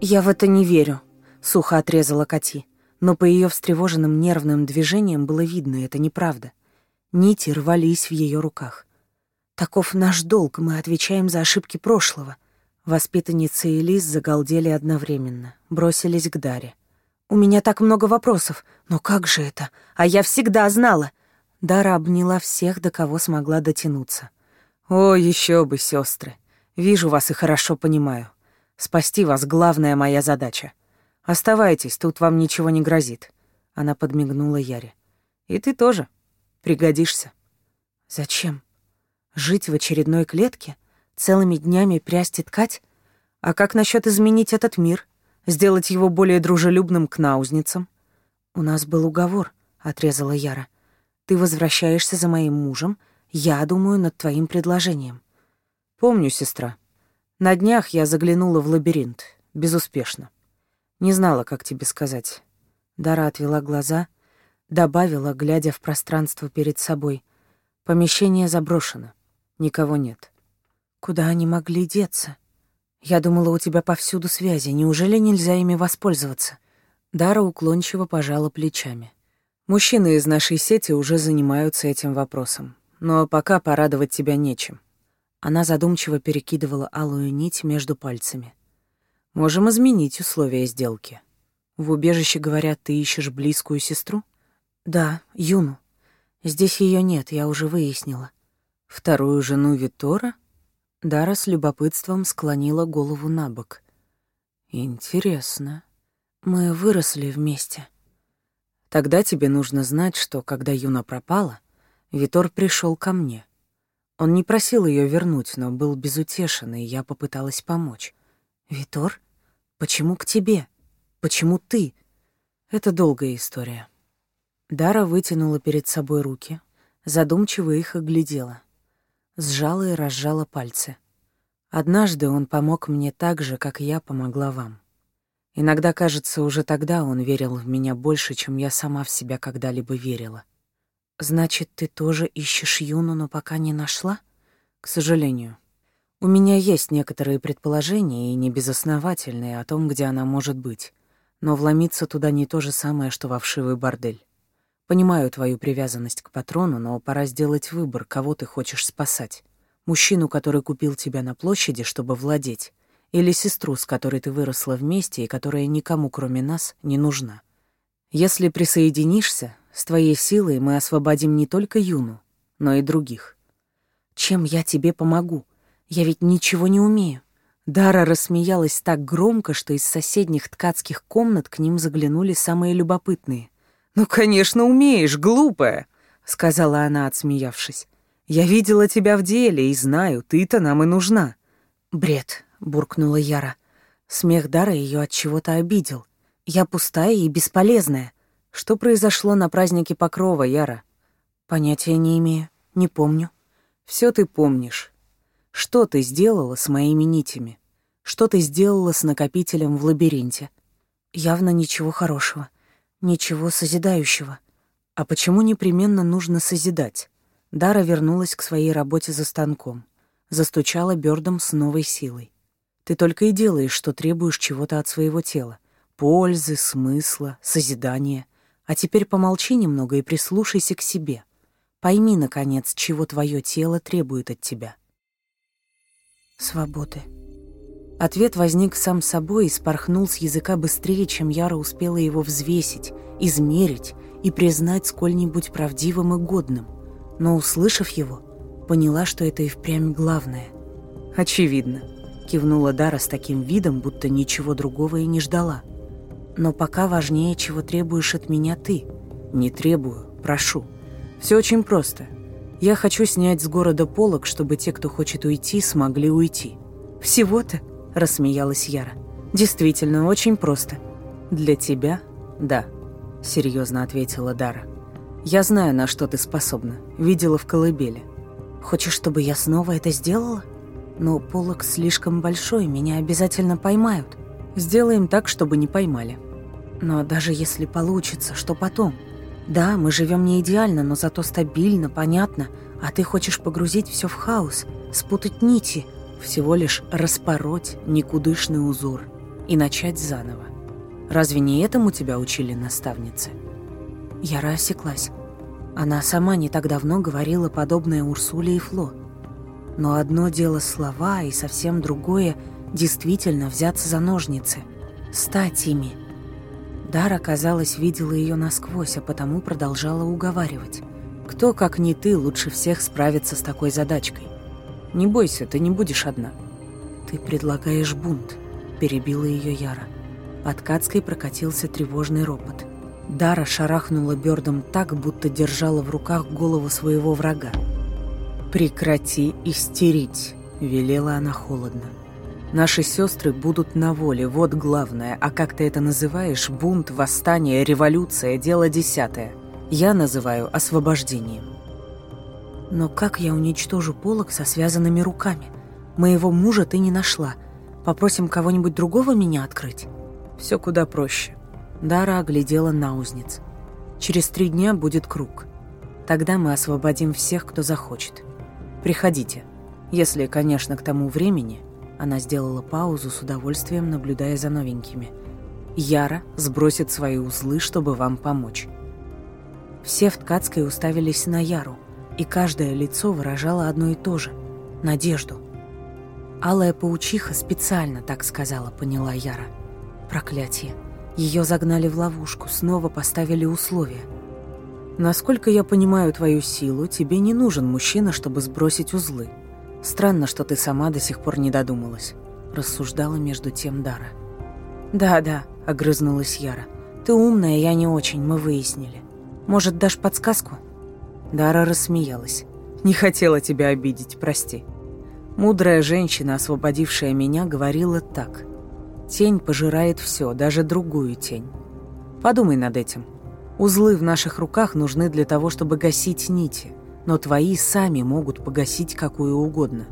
«Я в это не верю», — сухо отрезала Кати, но по ее встревоженным нервным движениям было видно, это неправда. Нити рвались в ее руках. «Таков наш долг, мы отвечаем за ошибки прошлого». Воспитанницы и Лиз загалдели одновременно, бросились к Даре. «У меня так много вопросов. Но как же это? А я всегда знала!» Дара обняла всех, до кого смогла дотянуться. «О, еще бы, сестры! Вижу вас и хорошо понимаю. Спасти вас — главная моя задача. «Оставайтесь, тут вам ничего не грозит». Она подмигнула Яре. «И ты тоже. Пригодишься». «Зачем? Жить в очередной клетке? Целыми днями прясть и ткать? А как насчет изменить этот мир? Сделать его более дружелюбным к наузницам?» «У нас был уговор», — отрезала Яра. «Ты возвращаешься за моим мужем, я думаю над твоим предложением». «Помню, сестра. На днях я заглянула в лабиринт. Безуспешно. Не знала, как тебе сказать. Дара отвела глаза, добавила, глядя в пространство перед собой. Помещение заброшено. Никого нет. Куда они могли деться? Я думала, у тебя повсюду связи. Неужели нельзя ими воспользоваться? Дара уклончиво пожала плечами. Мужчины из нашей сети уже занимаются этим вопросом. Но пока порадовать тебя нечем. Она задумчиво перекидывала алую нить между пальцами. Можем изменить условия сделки. В убежище, говорят, ты ищешь близкую сестру? Да, Юну. Здесь ее нет, я уже выяснила. Вторую жену Витора? Дара с любопытством склонила голову на бок. Интересно. Мы выросли вместе. Тогда тебе нужно знать, что когда Юна пропала, Витор пришел ко мне. Он не просил ее вернуть, но был безутешен, и я попыталась помочь. «Витор? Почему к тебе? Почему ты?» «Это долгая история». Дара вытянула перед собой руки, задумчиво их оглядела. Сжала и разжала пальцы. «Однажды он помог мне так же, как я помогла вам. Иногда, кажется, уже тогда он верил в меня больше, чем я сама в себя когда-либо верила. Значит, ты тоже ищешь Юну, но пока не нашла?» «К сожалению. У меня есть некоторые предположения, и не безосновательные, о том, где она может быть. Но вломиться туда не то же самое, что во вшивый бордель. Понимаю твою привязанность к патрону, но пора сделать выбор, кого ты хочешь спасать. Мужчину, который купил тебя на площади, чтобы владеть, или сестру, с которой ты выросла вместе и которая никому, кроме нас, не нужна. Если присоединишься, с твоей силой мы освободим не только Юну, но и других. Чем я тебе помогу? Я ведь ничего не умею». Дара рассмеялась так громко, что из соседних ткацких комнат к ним заглянули самые любопытные. «Ну, конечно, умеешь, глупая!» — сказала она, отсмеявшись. «Я видела тебя в деле и знаю, ты-то нам и нужна». «Бред», — буркнула Яра. Смех Дары ее от чего-то обидел. «Я пустая и бесполезная. Что произошло на празднике Покрова, Яра?» «Понятия не имею, не помню». «Все ты помнишь. Что ты сделала с моими нитями? Что ты сделала с накопителем в лабиринте? Явно ничего хорошего, ничего созидающего. А почему непременно нужно созидать? Дара вернулась к своей работе за станком. Застучала бёрдом с новой силой. Ты только и делаешь, что требуешь чего-то от своего тела. Пользы, смысла, созидания. А теперь помолчи немного и прислушайся к себе. Пойми, наконец, чего твое тело требует от тебя свободы. Ответ возник сам собой и спорхнул с языка быстрее, чем Яра успела его взвесить, измерить и признать сколь-нибудь правдивым и годным. Но, услышав его, поняла, что это и впрямь главное. «Очевидно», — кивнула Дара с таким видом, будто ничего другого и не ждала. «Но пока важнее, чего требуешь от меня ты». «Не требую, прошу. Все очень просто. Я хочу снять с города полок, чтобы те, кто хочет уйти, смогли уйти. Всего-то, рассмеялась Яра. Действительно, очень просто. Для тебя? Да, серьезно ответила Дара. Я знаю, на что ты способна. Видела в колыбели. Хочешь, чтобы я снова это сделала? Но полок слишком большой, меня обязательно поймают. Сделаем так, чтобы не поймали. Но даже если получится, что потом? Да, мы живем не идеально, но зато стабильно, понятно. А ты хочешь погрузить все в хаос, спутать нити, всего лишь распороть никудышный узор и начать заново. Разве не этому тебя учили наставницы? Яра осеклась. Она сама не так давно говорила подобное Урсуле и Фло. Но одно дело слова, и совсем другое — действительно взяться за ножницы, стать ими — Дара, казалось, видела ее насквозь, а потому продолжала уговаривать. «Кто, как не ты, лучше всех справится с такой задачкой? Не бойся, ты не будешь одна». «Ты предлагаешь бунт», — перебила ее Яра. Под Кацкой прокатился тревожный ропот. Дара шарахнула Бёрдом так, будто держала в руках голову своего врага. «Прекрати истерить», — велела она холодно. Наши сестры будут на воле, вот главное. А как ты это называешь? Бунт, восстание, революция, дело десятое. Я называю освобождением. Но как я уничтожу полок со связанными руками? Моего мужа ты не нашла. Попросим кого-нибудь другого меня открыть? Все куда проще. Дара оглядела наузниц. Через три дня будет круг. Тогда мы освободим всех, кто захочет. Приходите. Если, конечно, к тому времени она сделала паузу с удовольствием, наблюдая за новенькими. Яра сбросит свои узлы, чтобы вам помочь. Все в ткацкой уставились на Яру, и каждое лицо выражало одно и то же — надежду. «Алая паучиха специально так сказала», — поняла Яра. «Проклятие. Ее загнали в ловушку, снова поставили условия». «Насколько я понимаю твою силу, тебе не нужен мужчина, чтобы сбросить узлы», Странно, что ты сама до сих пор не додумалась. Рассуждала между тем Дара. Да-да, огрызнулась Яра. Ты умная, я не очень, мы выяснили. Может, дашь подсказку? Дара рассмеялась. Не хотела тебя обидеть, прости. Мудрая женщина, освободившая меня, говорила так. Тень пожирает все, даже другую тень. Подумай над этим. Узлы в наших руках нужны для того, чтобы гасить нити но твои сами могут погасить какую угодно.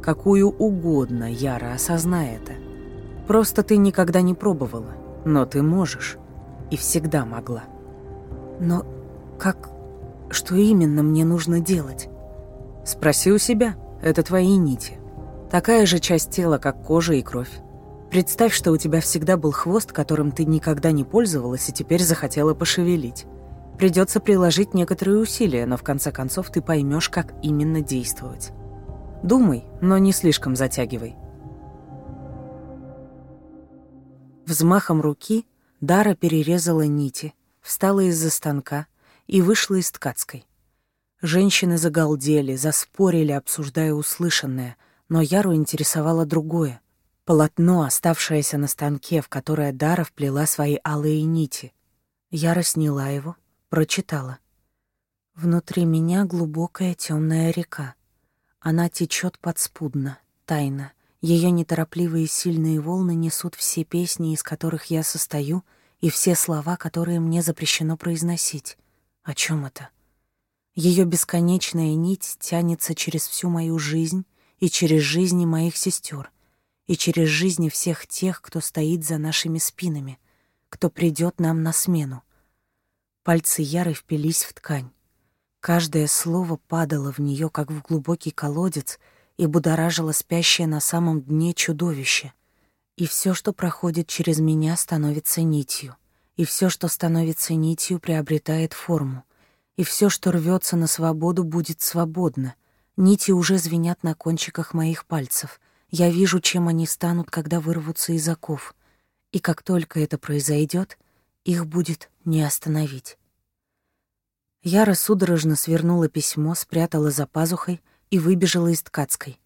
Какую угодно, Яра, осознай это. Просто ты никогда не пробовала, но ты можешь. И всегда могла. Но как... что именно мне нужно делать? Спроси у себя, это твои нити. Такая же часть тела, как кожа и кровь. Представь, что у тебя всегда был хвост, которым ты никогда не пользовалась и теперь захотела пошевелить. Придется приложить некоторые усилия, но в конце концов ты поймешь, как именно действовать. Думай, но не слишком затягивай. Взмахом руки Дара перерезала нити, встала из-за станка и вышла из ткацкой. Женщины загалдели, заспорили, обсуждая услышанное, но Яру интересовало другое. Полотно, оставшееся на станке, в которое Дара вплела свои алые нити. Яра сняла его, Прочитала. Внутри меня глубокая темная река. Она течет подспудно, тайно. Ее неторопливые сильные волны несут все песни, из которых я состою, и все слова, которые мне запрещено произносить. О чем это? Ее бесконечная нить тянется через всю мою жизнь и через жизни моих сестер, и через жизни всех тех, кто стоит за нашими спинами, кто придет нам на смену. Пальцы Яры впились в ткань. Каждое слово падало в нее, как в глубокий колодец, и будоражило спящее на самом дне чудовище. И все, что проходит через меня, становится нитью. И все, что становится нитью, приобретает форму. И все, что рвется на свободу, будет свободно. Нити уже звенят на кончиках моих пальцев. Я вижу, чем они станут, когда вырвутся из оков. И как только это произойдет, их будет не остановить. Я судорожно свернула письмо, спрятала за пазухой и выбежала из ткацкой.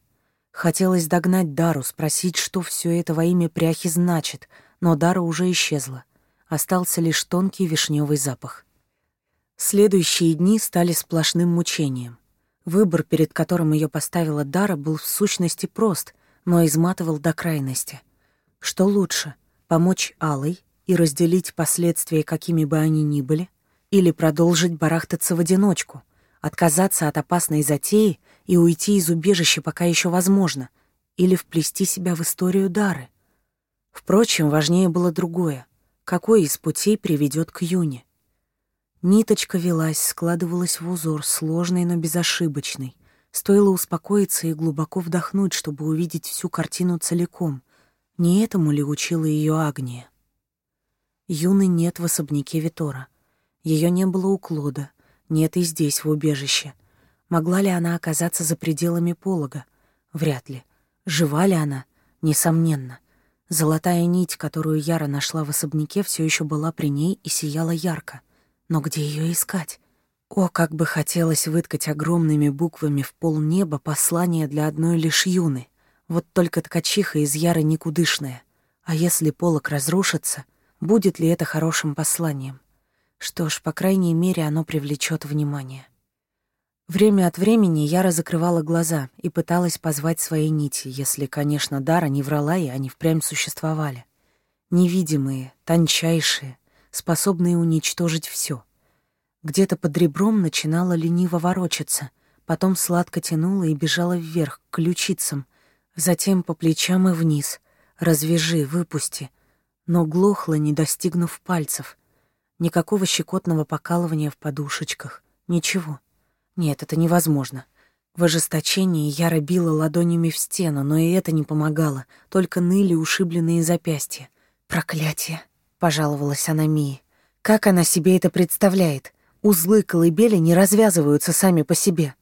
Хотелось догнать Дару, спросить, что все это во имя пряхи значит, но Дара уже исчезла. Остался лишь тонкий вишневый запах. Следующие дни стали сплошным мучением. Выбор, перед которым ее поставила Дара, был в сущности прост, но изматывал до крайности. Что лучше — помочь Алой и разделить последствия, какими бы они ни были, или продолжить барахтаться в одиночку, отказаться от опасной затеи и уйти из убежища пока еще возможно, или вплести себя в историю Дары. Впрочем, важнее было другое — какой из путей приведет к Юне. Ниточка велась, складывалась в узор, сложный, но безошибочный. Стоило успокоиться и глубоко вдохнуть, чтобы увидеть всю картину целиком. Не этому ли учила ее Агния? Юны нет в особняке Витора. Ее не было у Клода, нет и здесь, в убежище. Могла ли она оказаться за пределами полога? Вряд ли. Жива ли она? Несомненно. Золотая нить, которую Яра нашла в особняке, все еще была при ней и сияла ярко. Но где ее искать? О, как бы хотелось выткать огромными буквами в полнеба послание для одной лишь юны. Вот только ткачиха из Яры никудышная. А если полок разрушится — будет ли это хорошим посланием. Что ж, по крайней мере, оно привлечет внимание. Время от времени Яра закрывала глаза и пыталась позвать свои нити, если, конечно, Дара не врала, и они впрямь существовали. Невидимые, тончайшие, способные уничтожить все. Где-то под ребром начинала лениво ворочаться, потом сладко тянула и бежала вверх, к ключицам, затем по плечам и вниз. «Развяжи, выпусти, но глохла, не достигнув пальцев. Никакого щекотного покалывания в подушечках. Ничего. Нет, это невозможно. В ожесточении я робила ладонями в стену, но и это не помогало, только ныли ушибленные запястья. «Проклятие!» — пожаловалась она Мии. «Как она себе это представляет? Узлы колыбели не развязываются сами по себе.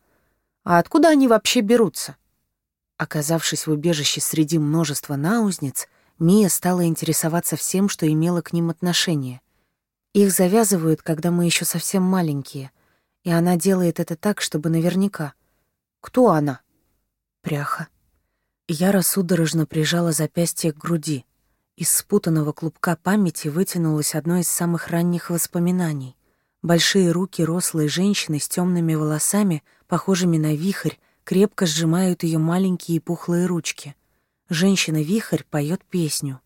А откуда они вообще берутся?» Оказавшись в убежище среди множества наузниц, Мия стала интересоваться всем, что имело к ним отношение. Их завязывают, когда мы еще совсем маленькие, и она делает это так, чтобы наверняка. Кто она? Пряха. Я судорожно прижала запястье к груди. Из спутанного клубка памяти вытянулось одно из самых ранних воспоминаний. Большие руки рослой женщины с темными волосами, похожими на вихрь, крепко сжимают ее маленькие пухлые ручки — Женщина-вихрь поет песню.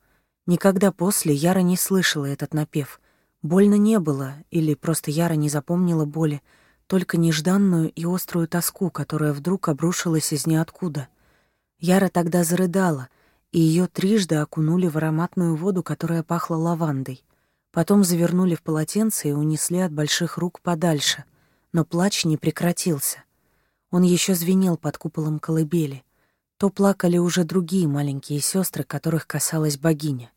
Никогда после Яра не слышала этот напев. Больно не было, или просто Яра не запомнила боли, только нежданную и острую тоску, которая вдруг обрушилась из ниоткуда. Яра тогда зарыдала, и ее трижды окунули в ароматную воду, которая пахла лавандой. Потом завернули в полотенце и унесли от больших рук подальше. Но плач не прекратился. Он еще звенел под куполом колыбели то плакали уже другие маленькие сестры, которых касалась богиня.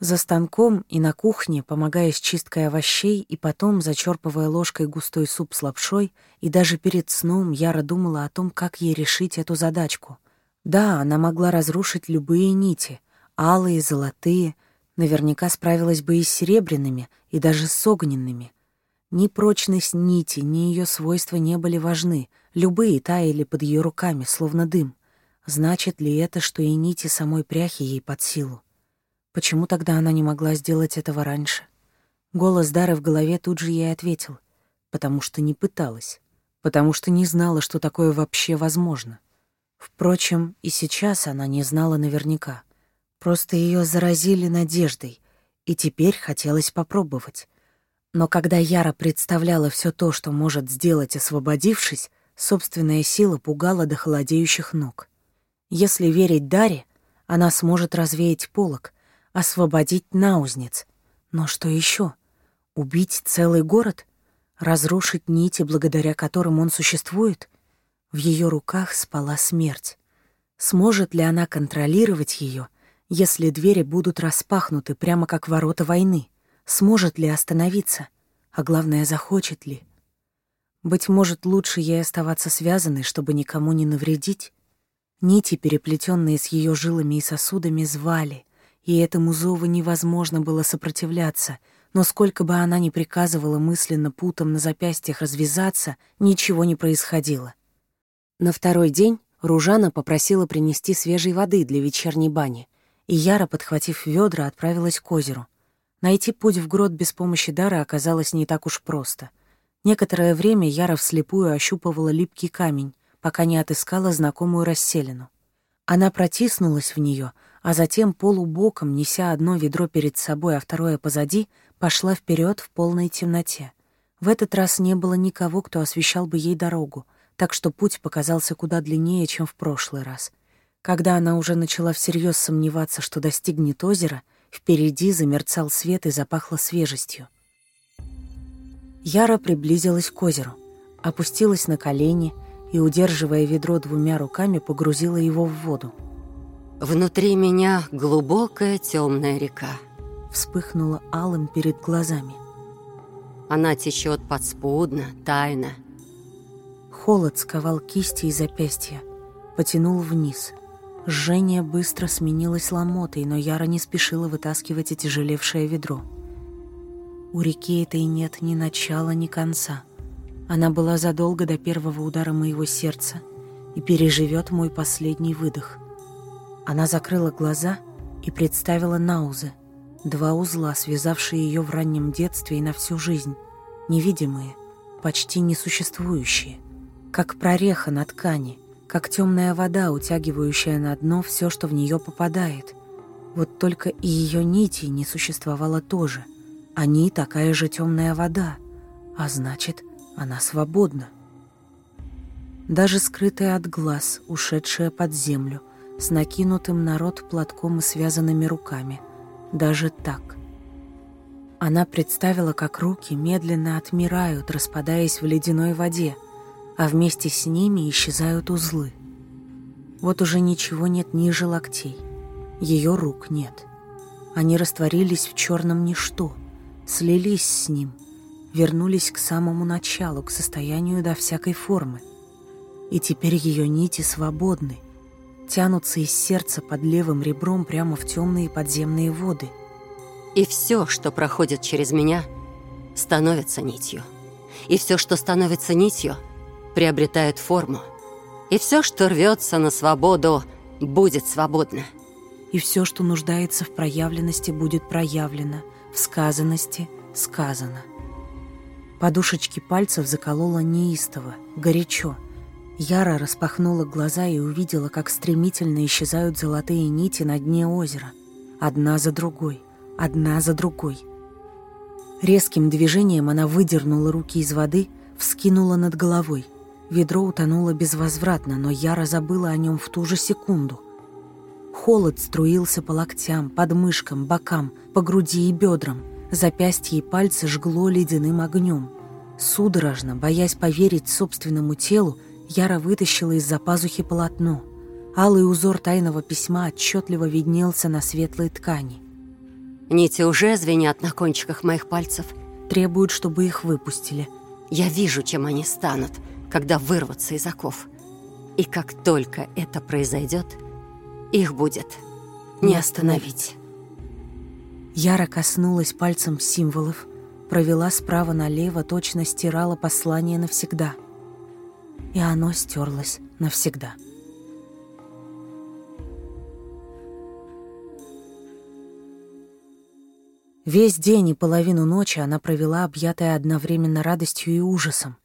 За станком и на кухне, помогая с чисткой овощей и потом зачерпывая ложкой густой суп с лапшой, и даже перед сном Яра думала о том, как ей решить эту задачку. Да, она могла разрушить любые нити — алые, золотые, наверняка справилась бы и с серебряными, и даже с огненными. Ни прочность нити, ни ее свойства не были важны, любые таяли под ее руками, словно дым — Значит ли это, что и нити самой пряхи ей под силу? Почему тогда она не могла сделать этого раньше? Голос Дары в голове тут же ей ответил. Потому что не пыталась. Потому что не знала, что такое вообще возможно. Впрочем, и сейчас она не знала наверняка. Просто ее заразили надеждой, и теперь хотелось попробовать. Но когда Яра представляла все то, что может сделать, освободившись, собственная сила пугала до холодеющих ног — если верить Даре, она сможет развеять полог, освободить наузниц. Но что еще? Убить целый город? Разрушить нити, благодаря которым он существует? В ее руках спала смерть. Сможет ли она контролировать ее, если двери будут распахнуты, прямо как ворота войны? Сможет ли остановиться? А главное, захочет ли? Быть может, лучше ей оставаться связанной, чтобы никому не навредить? Нити, переплетенные с ее жилами и сосудами, звали, и этому зову невозможно было сопротивляться, но сколько бы она ни приказывала мысленно путом на запястьях развязаться, ничего не происходило. На второй день Ружана попросила принести свежей воды для вечерней бани, и Яра, подхватив ведра, отправилась к озеру. Найти путь в грот без помощи дара оказалось не так уж просто. Некоторое время Яра вслепую ощупывала липкий камень, пока не отыскала знакомую расселину. Она протиснулась в нее, а затем полубоком, неся одно ведро перед собой, а второе позади, пошла вперед в полной темноте. В этот раз не было никого, кто освещал бы ей дорогу, так что путь показался куда длиннее, чем в прошлый раз. Когда она уже начала всерьез сомневаться, что достигнет озера, впереди замерцал свет и запахло свежестью. Яра приблизилась к озеру, опустилась на колени — и, удерживая ведро двумя руками, погрузила его в воду. «Внутри меня глубокая темная река», — вспыхнула алым перед глазами. «Она течет подспудно, тайно». Холод сковал кисти и запястья, потянул вниз. Жжение быстро сменилось ломотой, но Яра не спешила вытаскивать отяжелевшее ведро. У реки этой нет ни начала, ни конца — она была задолго до первого удара моего сердца и переживет мой последний выдох. Она закрыла глаза и представила наузы, два узла, связавшие ее в раннем детстве и на всю жизнь, невидимые, почти несуществующие, как прореха на ткани, как темная вода, утягивающая на дно все, что в нее попадает. Вот только и ее нитей не существовало тоже. Они такая же темная вода, а значит — она свободна. Даже скрытая от глаз, ушедшая под землю, с накинутым на рот платком и связанными руками. Даже так. Она представила, как руки медленно отмирают, распадаясь в ледяной воде, а вместе с ними исчезают узлы. Вот уже ничего нет ниже локтей. Ее рук нет. Они растворились в черном ничто, слились с ним — вернулись к самому началу, к состоянию до всякой формы. И теперь ее нити свободны, тянутся из сердца под левым ребром прямо в темные подземные воды. И все, что проходит через меня, становится нитью. И все, что становится нитью, приобретает форму. И все, что рвется на свободу, будет свободно. И все, что нуждается в проявленности, будет проявлено, в сказанности сказано. Подушечки пальцев заколола неистово, горячо. Яра распахнула глаза и увидела, как стремительно исчезают золотые нити на дне озера. Одна за другой, одна за другой. Резким движением она выдернула руки из воды, вскинула над головой. Ведро утонуло безвозвратно, но Яра забыла о нем в ту же секунду. Холод струился по локтям, подмышкам, бокам, по груди и бедрам. Запястья и пальцы жгло ледяным огнем. Судорожно, боясь поверить собственному телу, Яра вытащила из-за пазухи полотно. Алый узор тайного письма отчетливо виднелся на светлой ткани. «Нити уже звенят на кончиках моих пальцев. Требуют, чтобы их выпустили. Я вижу, чем они станут, когда вырвутся из оков. И как только это произойдет, их будет не остановить». Яра коснулась пальцем символов, провела справа налево, точно стирала послание навсегда. И оно стерлось навсегда. Весь день и половину ночи она провела, объятая одновременно радостью и ужасом.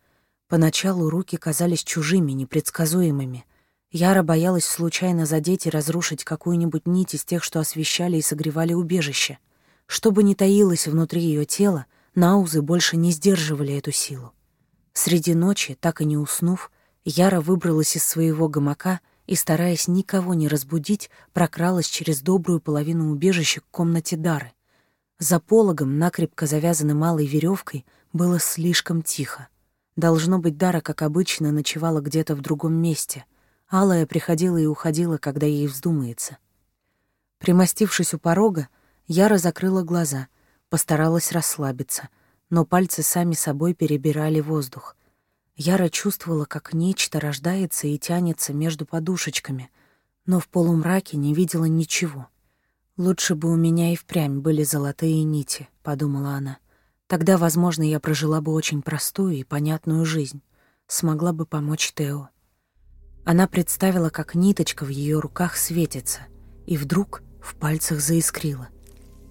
Поначалу руки казались чужими, непредсказуемыми. Яра боялась случайно задеть и разрушить какую-нибудь нить из тех, что освещали и согревали убежище. Что бы ни таилось внутри ее тела, Наузы больше не сдерживали эту силу. Среди ночи, так и не уснув, Яра выбралась из своего гамака и, стараясь никого не разбудить, прокралась через добрую половину убежища к комнате Дары. За пологом, накрепко завязанной малой веревкой, было слишком тихо. Должно быть, Дара, как обычно, ночевала где-то в другом месте. Алая приходила и уходила, когда ей вздумается. Примостившись у порога, Яра закрыла глаза — Постаралась расслабиться, но пальцы сами собой перебирали воздух. Яра чувствовала, как нечто рождается и тянется между подушечками, но в полумраке не видела ничего. «Лучше бы у меня и впрямь были золотые нити», — подумала она. «Тогда, возможно, я прожила бы очень простую и понятную жизнь. Смогла бы помочь Тео». Она представила, как ниточка в ее руках светится, и вдруг в пальцах заискрила —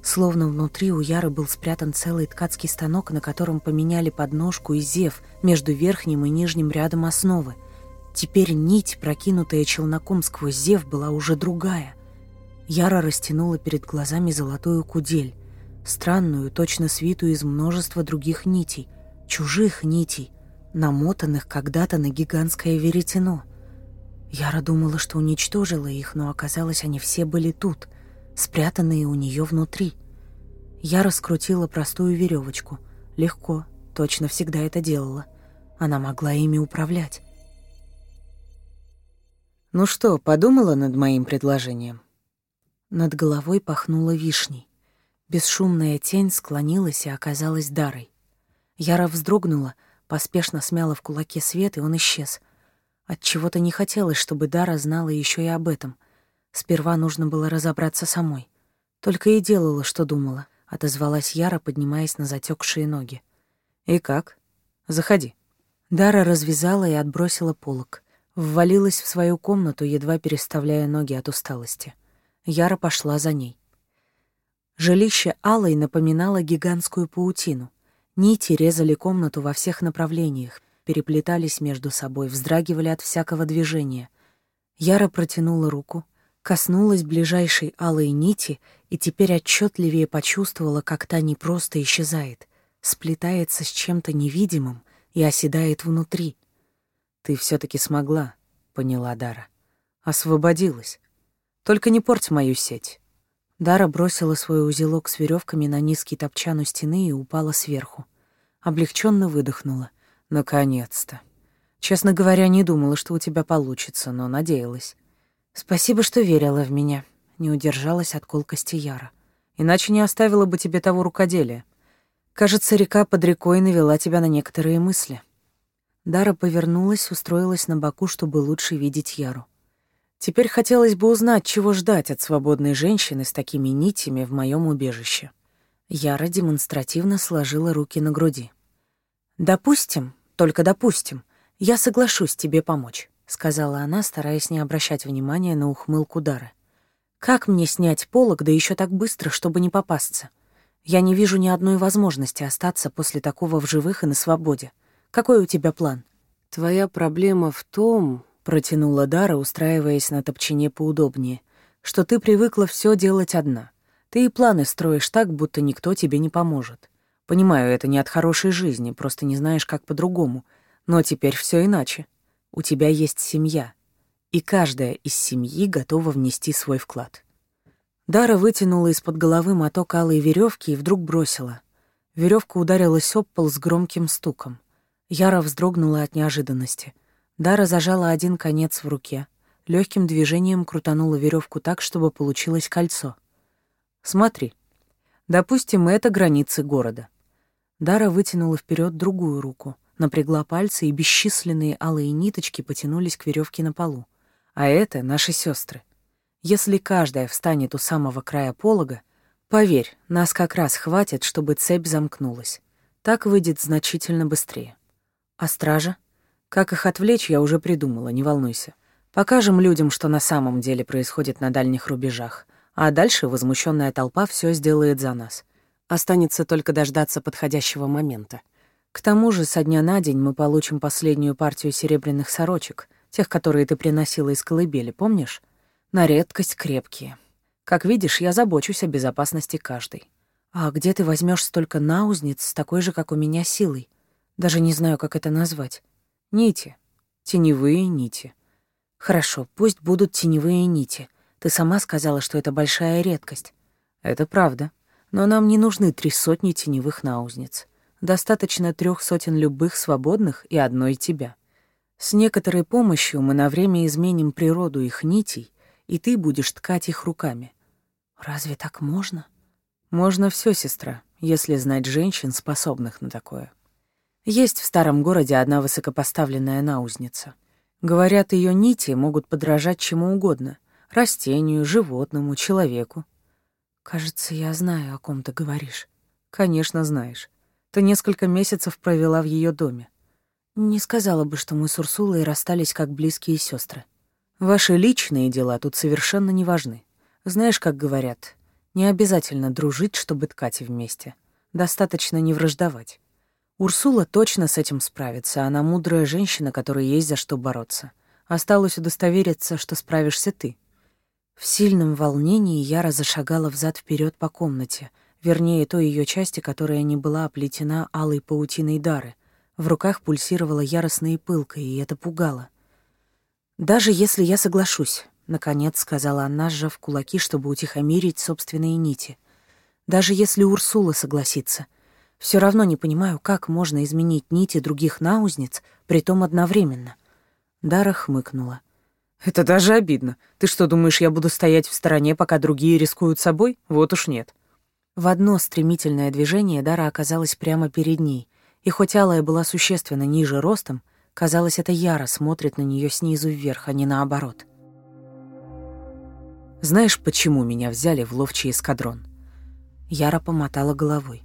Словно внутри у Яры был спрятан целый ткацкий станок, на котором поменяли подножку и зев между верхним и нижним рядом основы. Теперь нить, прокинутая челноком сквозь зев, была уже другая. Яра растянула перед глазами золотую кудель, странную, точно свитую из множества других нитей, чужих нитей, намотанных когда-то на гигантское веретено. Яра думала, что уничтожила их, но оказалось, они все были тут — спрятанные у нее внутри. Я раскрутила простую веревочку. Легко, точно всегда это делала. Она могла ими управлять. «Ну что, подумала над моим предложением?» Над головой пахнуло вишней. Бесшумная тень склонилась и оказалась дарой. Яра вздрогнула, поспешно смяла в кулаке свет, и он исчез. От чего то не хотелось, чтобы Дара знала еще и об этом — Сперва нужно было разобраться самой. Только и делала, что думала, отозвалась Яра, поднимаясь на затекшие ноги. И как? Заходи. Дара развязала и отбросила полок. Ввалилась в свою комнату, едва переставляя ноги от усталости. Яра пошла за ней. Жилище Алой напоминало гигантскую паутину. Нити резали комнату во всех направлениях, переплетались между собой, вздрагивали от всякого движения. Яра протянула руку — Коснулась ближайшей алой нити и теперь отчетливее почувствовала, как та не просто исчезает, сплетается с чем-то невидимым и оседает внутри. «Ты все-таки смогла», — поняла Дара. «Освободилась. Только не порть мою сеть». Дара бросила свой узелок с веревками на низкий топчан у стены и упала сверху. Облегченно выдохнула. «Наконец-то! Честно говоря, не думала, что у тебя получится, но надеялась. «Спасибо, что верила в меня», — не удержалась от колкости Яра. «Иначе не оставила бы тебе того рукоделия. Кажется, река под рекой навела тебя на некоторые мысли». Дара повернулась, устроилась на боку, чтобы лучше видеть Яру. Теперь хотелось бы узнать, чего ждать от свободной женщины с такими нитями в моем убежище. Яра демонстративно сложила руки на груди. «Допустим, только допустим, я соглашусь тебе помочь сказала она, стараясь не обращать внимания на ухмылку Дары. «Как мне снять полог, да еще так быстро, чтобы не попасться? Я не вижу ни одной возможности остаться после такого в живых и на свободе. Какой у тебя план?» «Твоя проблема в том...» — протянула Дара, устраиваясь на топчине поудобнее, «что ты привыкла все делать одна. Ты и планы строишь так, будто никто тебе не поможет. Понимаю, это не от хорошей жизни, просто не знаешь, как по-другому. Но теперь все иначе». У тебя есть семья, и каждая из семьи готова внести свой вклад. Дара вытянула из-под головы моток алой веревки и вдруг бросила. Веревка ударилась об пол с громким стуком. Яра вздрогнула от неожиданности. Дара зажала один конец в руке. Легким движением крутанула веревку так, чтобы получилось кольцо. «Смотри. Допустим, это границы города». Дара вытянула вперед другую руку — напрягла пальцы, и бесчисленные алые ниточки потянулись к веревке на полу. А это наши сестры. Если каждая встанет у самого края полога, поверь, нас как раз хватит, чтобы цепь замкнулась. Так выйдет значительно быстрее. А стража? Как их отвлечь, я уже придумала, не волнуйся. Покажем людям, что на самом деле происходит на дальних рубежах, а дальше возмущенная толпа все сделает за нас. Останется только дождаться подходящего момента. К тому же со дня на день мы получим последнюю партию серебряных сорочек, тех, которые ты приносила из колыбели, помнишь? На редкость крепкие. Как видишь, я забочусь о безопасности каждой. А где ты возьмешь столько наузниц с такой же, как у меня, силой? Даже не знаю, как это назвать. Нити. Теневые нити. Хорошо, пусть будут теневые нити. Ты сама сказала, что это большая редкость. Это правда. Но нам не нужны три сотни теневых наузниц. Достаточно трех сотен любых свободных и одной тебя. С некоторой помощью мы на время изменим природу их нитей, и ты будешь ткать их руками. Разве так можно? Можно все, сестра, если знать женщин, способных на такое. Есть в старом городе одна высокопоставленная наузница. Говорят, ее нити могут подражать чему угодно — растению, животному, человеку. Кажется, я знаю, о ком ты говоришь. Конечно, знаешь. Ты несколько месяцев провела в ее доме. Не сказала бы, что мы с Урсулой расстались как близкие сестры. Ваши личные дела тут совершенно не важны. Знаешь, как говорят, не обязательно дружить, чтобы ткать вместе. Достаточно не враждовать. Урсула точно с этим справится, она мудрая женщина, которой есть за что бороться. Осталось удостовериться, что справишься ты. В сильном волнении я разошагала взад вперед по комнате — вернее, той ее части, которая не была оплетена алой паутиной дары. В руках пульсировала яростная и пылка, и это пугало. «Даже если я соглашусь», — наконец сказала она, сжав кулаки, чтобы утихомирить собственные нити. «Даже если Урсула согласится. Все равно не понимаю, как можно изменить нити других наузниц, притом одновременно». Дара хмыкнула. «Это даже обидно. Ты что, думаешь, я буду стоять в стороне, пока другие рискуют собой? Вот уж нет». В одно стремительное движение Дара оказалась прямо перед ней, и хоть Алая была существенно ниже ростом, казалось, это Яра смотрит на нее снизу вверх, а не наоборот. «Знаешь, почему меня взяли в ловчий эскадрон?» Яра помотала головой.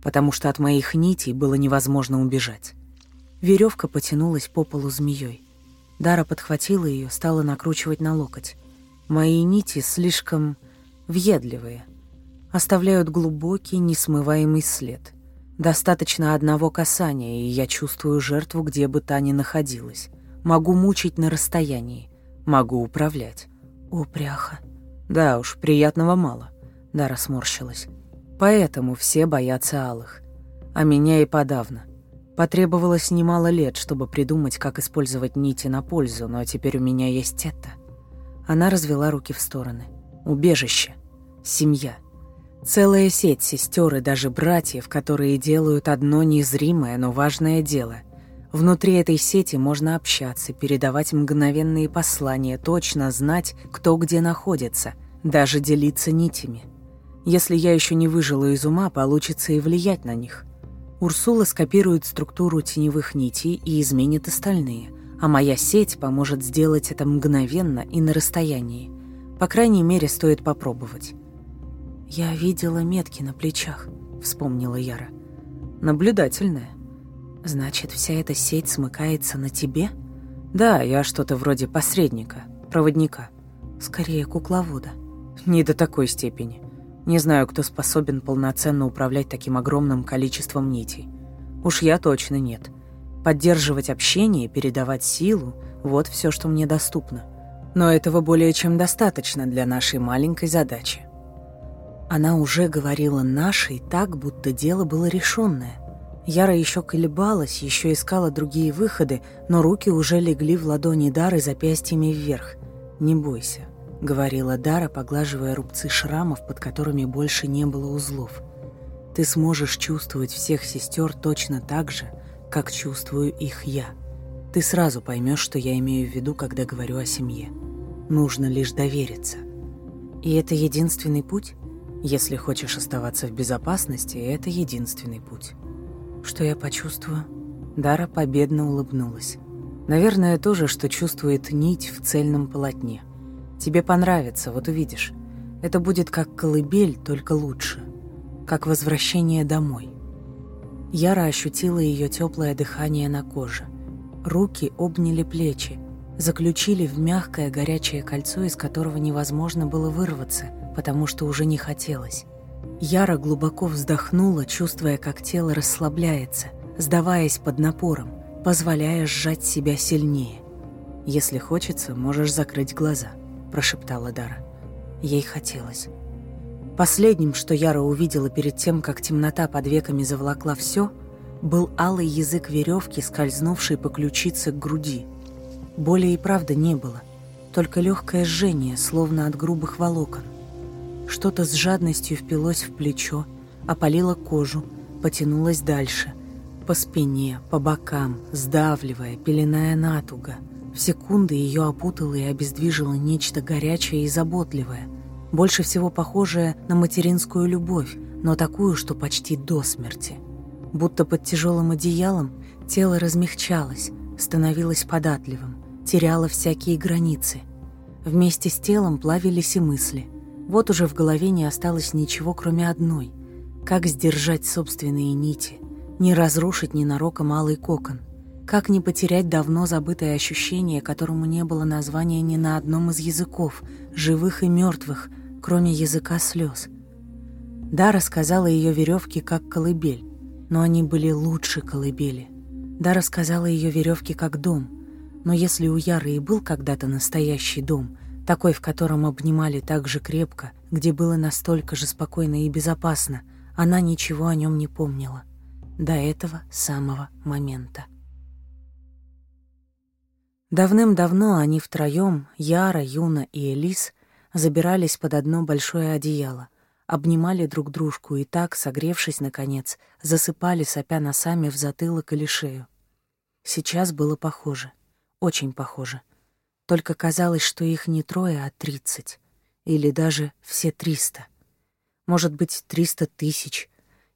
«Потому что от моих нитей было невозможно убежать». Веревка потянулась по полу змеей. Дара подхватила ее, стала накручивать на локоть. «Мои нити слишком въедливые», оставляют глубокий, несмываемый след. Достаточно одного касания, и я чувствую жертву, где бы та ни находилась. Могу мучить на расстоянии, могу управлять. О, пряха, Да уж, приятного мало. Дара сморщилась. Поэтому все боятся алых. А меня и подавно. Потребовалось немало лет, чтобы придумать, как использовать нити на пользу, но теперь у меня есть это. Она развела руки в стороны. Убежище. Семья. Целая сеть сестер и даже братьев, которые делают одно незримое, но важное дело. Внутри этой сети можно общаться, передавать мгновенные послания, точно знать, кто где находится, даже делиться нитями. Если я еще не выжила из ума, получится и влиять на них. Урсула скопирует структуру теневых нитей и изменит остальные, а моя сеть поможет сделать это мгновенно и на расстоянии. По крайней мере, стоит попробовать. «Я видела метки на плечах», — вспомнила Яра. «Наблюдательная». «Значит, вся эта сеть смыкается на тебе?» «Да, я что-то вроде посредника, проводника. Скорее, кукловода». «Не до такой степени. Не знаю, кто способен полноценно управлять таким огромным количеством нитей. Уж я точно нет. Поддерживать общение, передавать силу — вот все, что мне доступно. Но этого более чем достаточно для нашей маленькой задачи. Она уже говорила «нашей» так, будто дело было решенное. Яра еще колебалась, еще искала другие выходы, но руки уже легли в ладони Дары запястьями вверх. «Не бойся», — говорила Дара, поглаживая рубцы шрамов, под которыми больше не было узлов. «Ты сможешь чувствовать всех сестер точно так же, как чувствую их я. Ты сразу поймешь, что я имею в виду, когда говорю о семье. Нужно лишь довериться». «И это единственный путь?» Если хочешь оставаться в безопасности, это единственный путь. Что я почувствую? Дара победно улыбнулась. Наверное, то же, что чувствует нить в цельном полотне. Тебе понравится, вот увидишь. Это будет как колыбель, только лучше. Как возвращение домой. Яра ощутила ее теплое дыхание на коже. Руки обняли плечи, заключили в мягкое горячее кольцо, из которого невозможно было вырваться – потому что уже не хотелось. Яра глубоко вздохнула, чувствуя, как тело расслабляется, сдаваясь под напором, позволяя сжать себя сильнее. «Если хочется, можешь закрыть глаза», – прошептала Дара. Ей хотелось. Последним, что Яра увидела перед тем, как темнота под веками заволокла все, был алый язык веревки, скользнувший по ключице к груди. Боли и правда не было, только легкое жжение, словно от грубых волокон. Что-то с жадностью впилось в плечо, опалило кожу, потянулось дальше. По спине, по бокам, сдавливая, пеленая натуга. В секунды ее опутало и обездвижило нечто горячее и заботливое, больше всего похожее на материнскую любовь, но такую, что почти до смерти. Будто под тяжелым одеялом тело размягчалось, становилось податливым, теряло всякие границы. Вместе с телом плавились и мысли – вот уже в голове не осталось ничего, кроме одной. Как сдержать собственные нити, не разрушить ненароком малый кокон, как не потерять давно забытое ощущение, которому не было названия ни на одном из языков, живых и мертвых, кроме языка слез. Да рассказала ее веревки как колыбель, но они были лучше колыбели. Да рассказала ее веревки как дом, но если у Яры и был когда-то настоящий дом — такой, в котором обнимали так же крепко, где было настолько же спокойно и безопасно, она ничего о нем не помнила. До этого самого момента. Давным-давно они втроем, Яра, Юна и Элис, забирались под одно большое одеяло, обнимали друг дружку и так, согревшись, наконец, засыпали, сопя носами в затылок или шею. Сейчас было похоже, очень похоже. Только казалось, что их не трое, а тридцать. Или даже все триста. Может быть, триста тысяч.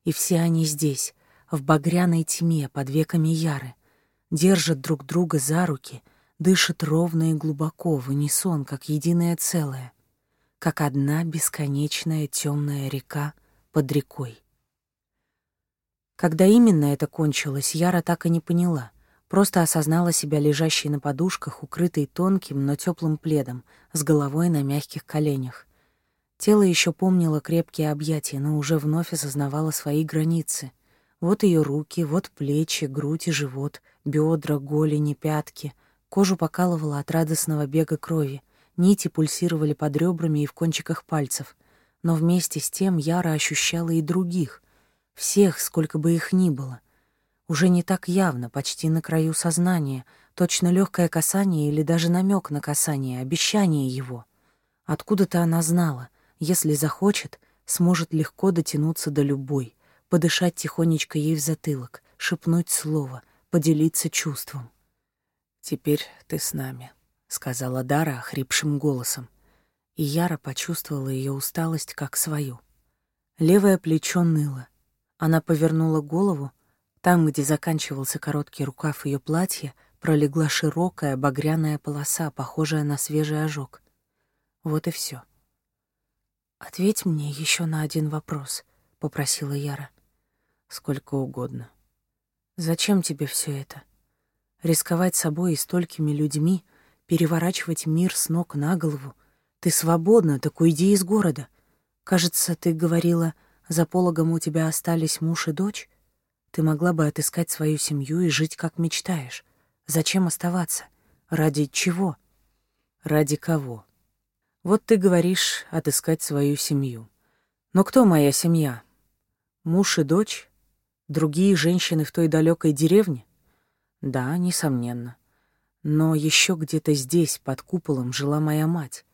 И все они здесь, в багряной тьме под веками Яры. Держат друг друга за руки, дышат ровно и глубоко, в унисон, как единое целое. Как одна бесконечная темная река под рекой. Когда именно это кончилось, Яра так и не поняла — Просто осознала себя лежащей на подушках, укрытой тонким, но теплым пледом, с головой на мягких коленях. Тело еще помнило крепкие объятия, но уже вновь осознавало свои границы. Вот ее руки, вот плечи, грудь и живот, бедра, голени, пятки. Кожу покалывало от радостного бега крови. Нити пульсировали под ребрами и в кончиках пальцев. Но вместе с тем Яра ощущала и других. Всех, сколько бы их ни было — уже не так явно, почти на краю сознания, точно легкое касание или даже намек на касание, обещание его. Откуда-то она знала, если захочет, сможет легко дотянуться до любой, подышать тихонечко ей в затылок, шепнуть слово, поделиться чувством. «Теперь ты с нами», — сказала Дара хрипшим голосом. И Яра почувствовала ее усталость как свою. Левое плечо ныло. Она повернула голову, там, где заканчивался короткий рукав ее платья, пролегла широкая багряная полоса, похожая на свежий ожог. Вот и все. «Ответь мне еще на один вопрос», — попросила Яра. «Сколько угодно». «Зачем тебе все это? Рисковать собой и столькими людьми, переворачивать мир с ног на голову. Ты свободна, так уйди из города. Кажется, ты говорила, за пологом у тебя остались муж и дочь?» Ты могла бы отыскать свою семью и жить, как мечтаешь. Зачем оставаться? Ради чего? Ради кого? Вот ты говоришь отыскать свою семью. Но кто моя семья? Муж и дочь? Другие женщины в той далекой деревне? Да, несомненно. Но еще где-то здесь, под куполом, жила моя мать.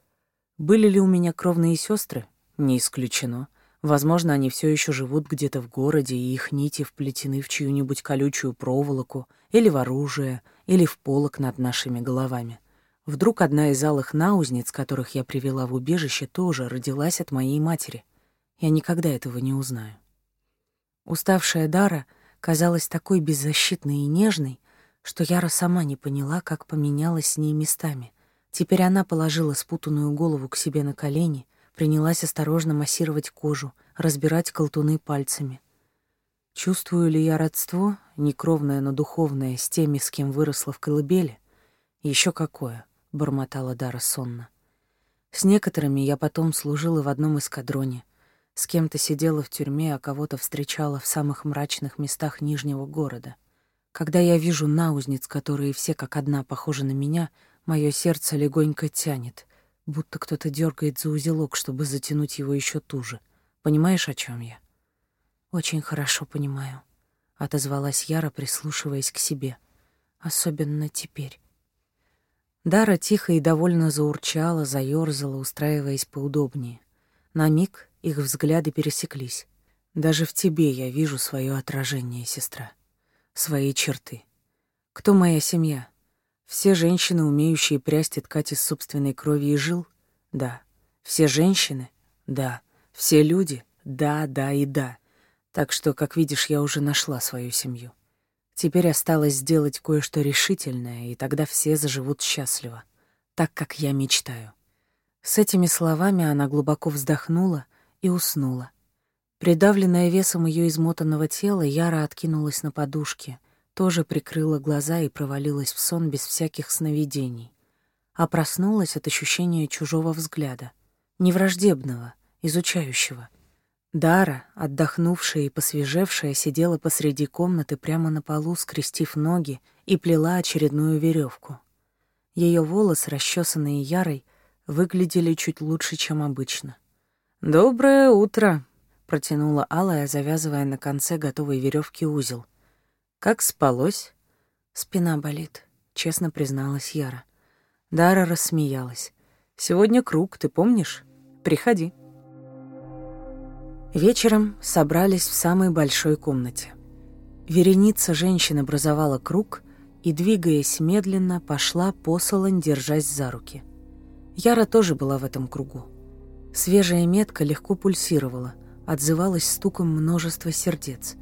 Были ли у меня кровные сестры? Не исключено. — Возможно, они все еще живут где-то в городе, и их нити вплетены в чью-нибудь колючую проволоку, или в оружие, или в полок над нашими головами. Вдруг одна из алых наузниц, которых я привела в убежище, тоже родилась от моей матери. Я никогда этого не узнаю. Уставшая Дара казалась такой беззащитной и нежной, что Яра сама не поняла, как поменялась с ней местами. Теперь она положила спутанную голову к себе на колени — Принялась осторожно массировать кожу, разбирать колтуны пальцами. Чувствую ли я родство, некровное, но духовное, с теми, с кем выросла в колыбели? Еще какое, — бормотала Дара сонно. С некоторыми я потом служила в одном эскадроне, с кем-то сидела в тюрьме, а кого-то встречала в самых мрачных местах Нижнего города. Когда я вижу наузниц, которые все как одна похожи на меня, мое сердце легонько тянет — будто кто-то дергает за узелок, чтобы затянуть его еще туже. Понимаешь, о чем я? Очень хорошо понимаю, отозвалась Яра, прислушиваясь к себе. Особенно теперь. Дара тихо и довольно заурчала, заёрзала, устраиваясь поудобнее. На миг их взгляды пересеклись. Даже в тебе я вижу свое отражение, сестра, свои черты. Кто моя семья? Все женщины, умеющие прясть и ткать из собственной крови и жил? Да. Все женщины? Да. Все люди? Да, да и да. Так что, как видишь, я уже нашла свою семью. Теперь осталось сделать кое-что решительное, и тогда все заживут счастливо, так, как я мечтаю. С этими словами она глубоко вздохнула и уснула. Придавленная весом ее измотанного тела, Яра откинулась на подушке — тоже прикрыла глаза и провалилась в сон без всяких сновидений. А проснулась от ощущения чужого взгляда, невраждебного, изучающего. Дара, отдохнувшая и посвежевшая, сидела посреди комнаты прямо на полу, скрестив ноги, и плела очередную веревку. Ее волосы, расчесанные ярой, выглядели чуть лучше, чем обычно. «Доброе утро!» — протянула Алая, завязывая на конце готовой веревки узел — как спалось? Спина болит, честно призналась Яра. Дара рассмеялась. Сегодня круг, ты помнишь? Приходи. Вечером собрались в самой большой комнате. Вереница женщин образовала круг и, двигаясь медленно, пошла по солонь, держась за руки. Яра тоже была в этом кругу. Свежая метка легко пульсировала, отзывалась стуком множества сердец.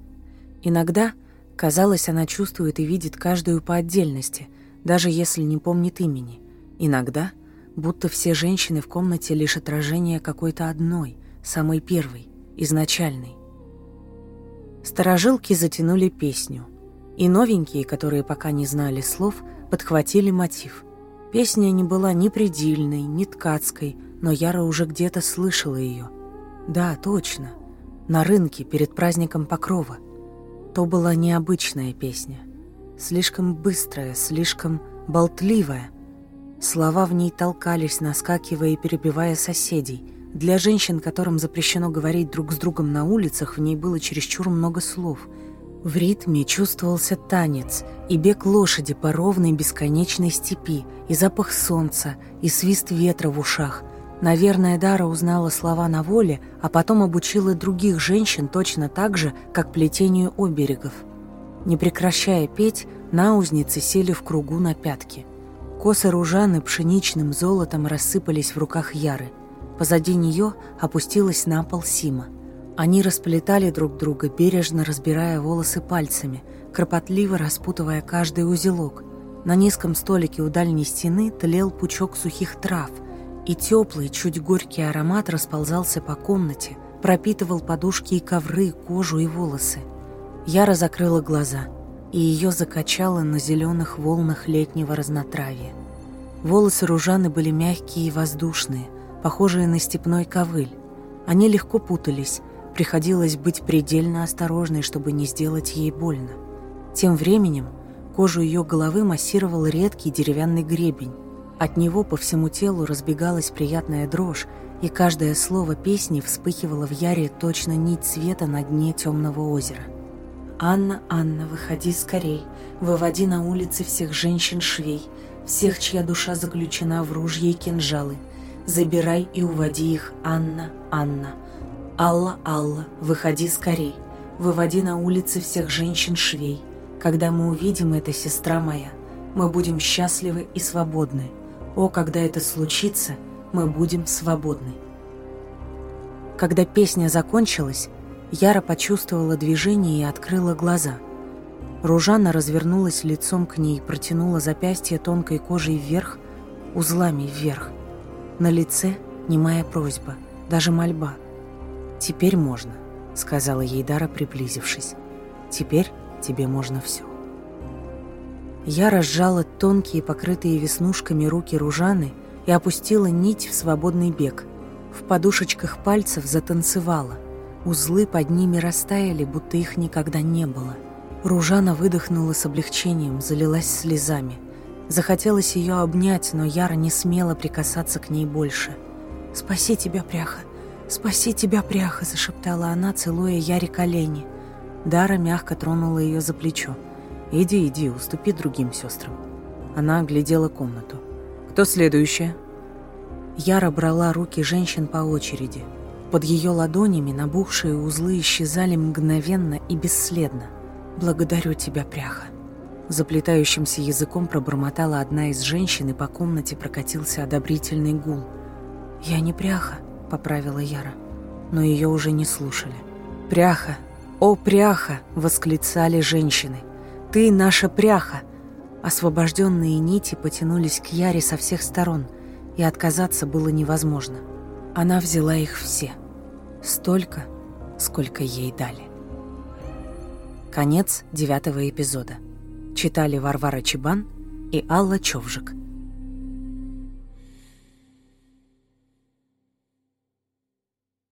Иногда — Казалось, она чувствует и видит каждую по отдельности, даже если не помнит имени. Иногда, будто все женщины в комнате лишь отражение какой-то одной, самой первой, изначальной. Старожилки затянули песню, и новенькие, которые пока не знали слов, подхватили мотив. Песня не была ни предельной, ни ткацкой, но Яра уже где-то слышала ее. Да, точно, на рынке перед праздником Покрова. То была необычная песня. Слишком быстрая, слишком болтливая. Слова в ней толкались, наскакивая и перебивая соседей. Для женщин, которым запрещено говорить друг с другом на улицах, в ней было чересчур много слов. В ритме чувствовался танец и бег лошади по ровной бесконечной степи, и запах солнца, и свист ветра в ушах – Наверное, Дара узнала слова на воле, а потом обучила других женщин точно так же, как плетению оберегов. Не прекращая петь, наузницы сели в кругу на пятки. Косы ружаны пшеничным золотом рассыпались в руках Яры. Позади нее опустилась на пол Сима. Они расплетали друг друга, бережно разбирая волосы пальцами, кропотливо распутывая каждый узелок. На низком столике у дальней стены тлел пучок сухих трав – и теплый, чуть горький аромат расползался по комнате, пропитывал подушки и ковры, кожу и волосы. Яра закрыла глаза, и ее закачало на зеленых волнах летнего разнотравья. Волосы Ружаны были мягкие и воздушные, похожие на степной ковыль. Они легко путались, приходилось быть предельно осторожной, чтобы не сделать ей больно. Тем временем кожу ее головы массировал редкий деревянный гребень, от него по всему телу разбегалась приятная дрожь, и каждое слово песни вспыхивало в яре точно нить света на дне темного озера. «Анна, Анна, выходи скорей, выводи на улицы всех женщин-швей, всех, чья душа заключена в ружье и кинжалы. Забирай и уводи их, Анна, Анна. Алла, Алла, выходи скорей, выводи на улицы всех женщин-швей. Когда мы увидим это, сестра моя, мы будем счастливы и свободны». О, когда это случится, мы будем свободны. Когда песня закончилась, Яра почувствовала движение и открыла глаза. Ружана развернулась лицом к ней, и протянула запястье тонкой кожей вверх, узлами вверх. На лице немая просьба, даже мольба. «Теперь можно», — сказала ей Дара, приблизившись. «Теперь тебе можно все». Я разжала тонкие, покрытые веснушками руки Ружаны и опустила нить в свободный бег. В подушечках пальцев затанцевала. Узлы под ними растаяли, будто их никогда не было. Ружана выдохнула с облегчением, залилась слезами. Захотелось ее обнять, но Яра не смела прикасаться к ней больше. «Спаси тебя, пряха! Спаси тебя, пряха!» – зашептала она, целуя Яре колени. Дара мягко тронула ее за плечо. «Иди, иди, уступи другим сестрам». Она оглядела комнату. «Кто следующая?» Яра брала руки женщин по очереди. Под ее ладонями набухшие узлы исчезали мгновенно и бесследно. «Благодарю тебя, пряха». Заплетающимся языком пробормотала одна из женщин, и по комнате прокатился одобрительный гул. «Я не пряха», — поправила Яра. Но ее уже не слушали. «Пряха! О, пряха!» — восклицали женщины. Ты наша пряха!» Освобожденные нити потянулись к Яре со всех сторон, и отказаться было невозможно. Она взяла их все. Столько, сколько ей дали. Конец девятого эпизода. Читали Варвара Чебан и Алла Човжик.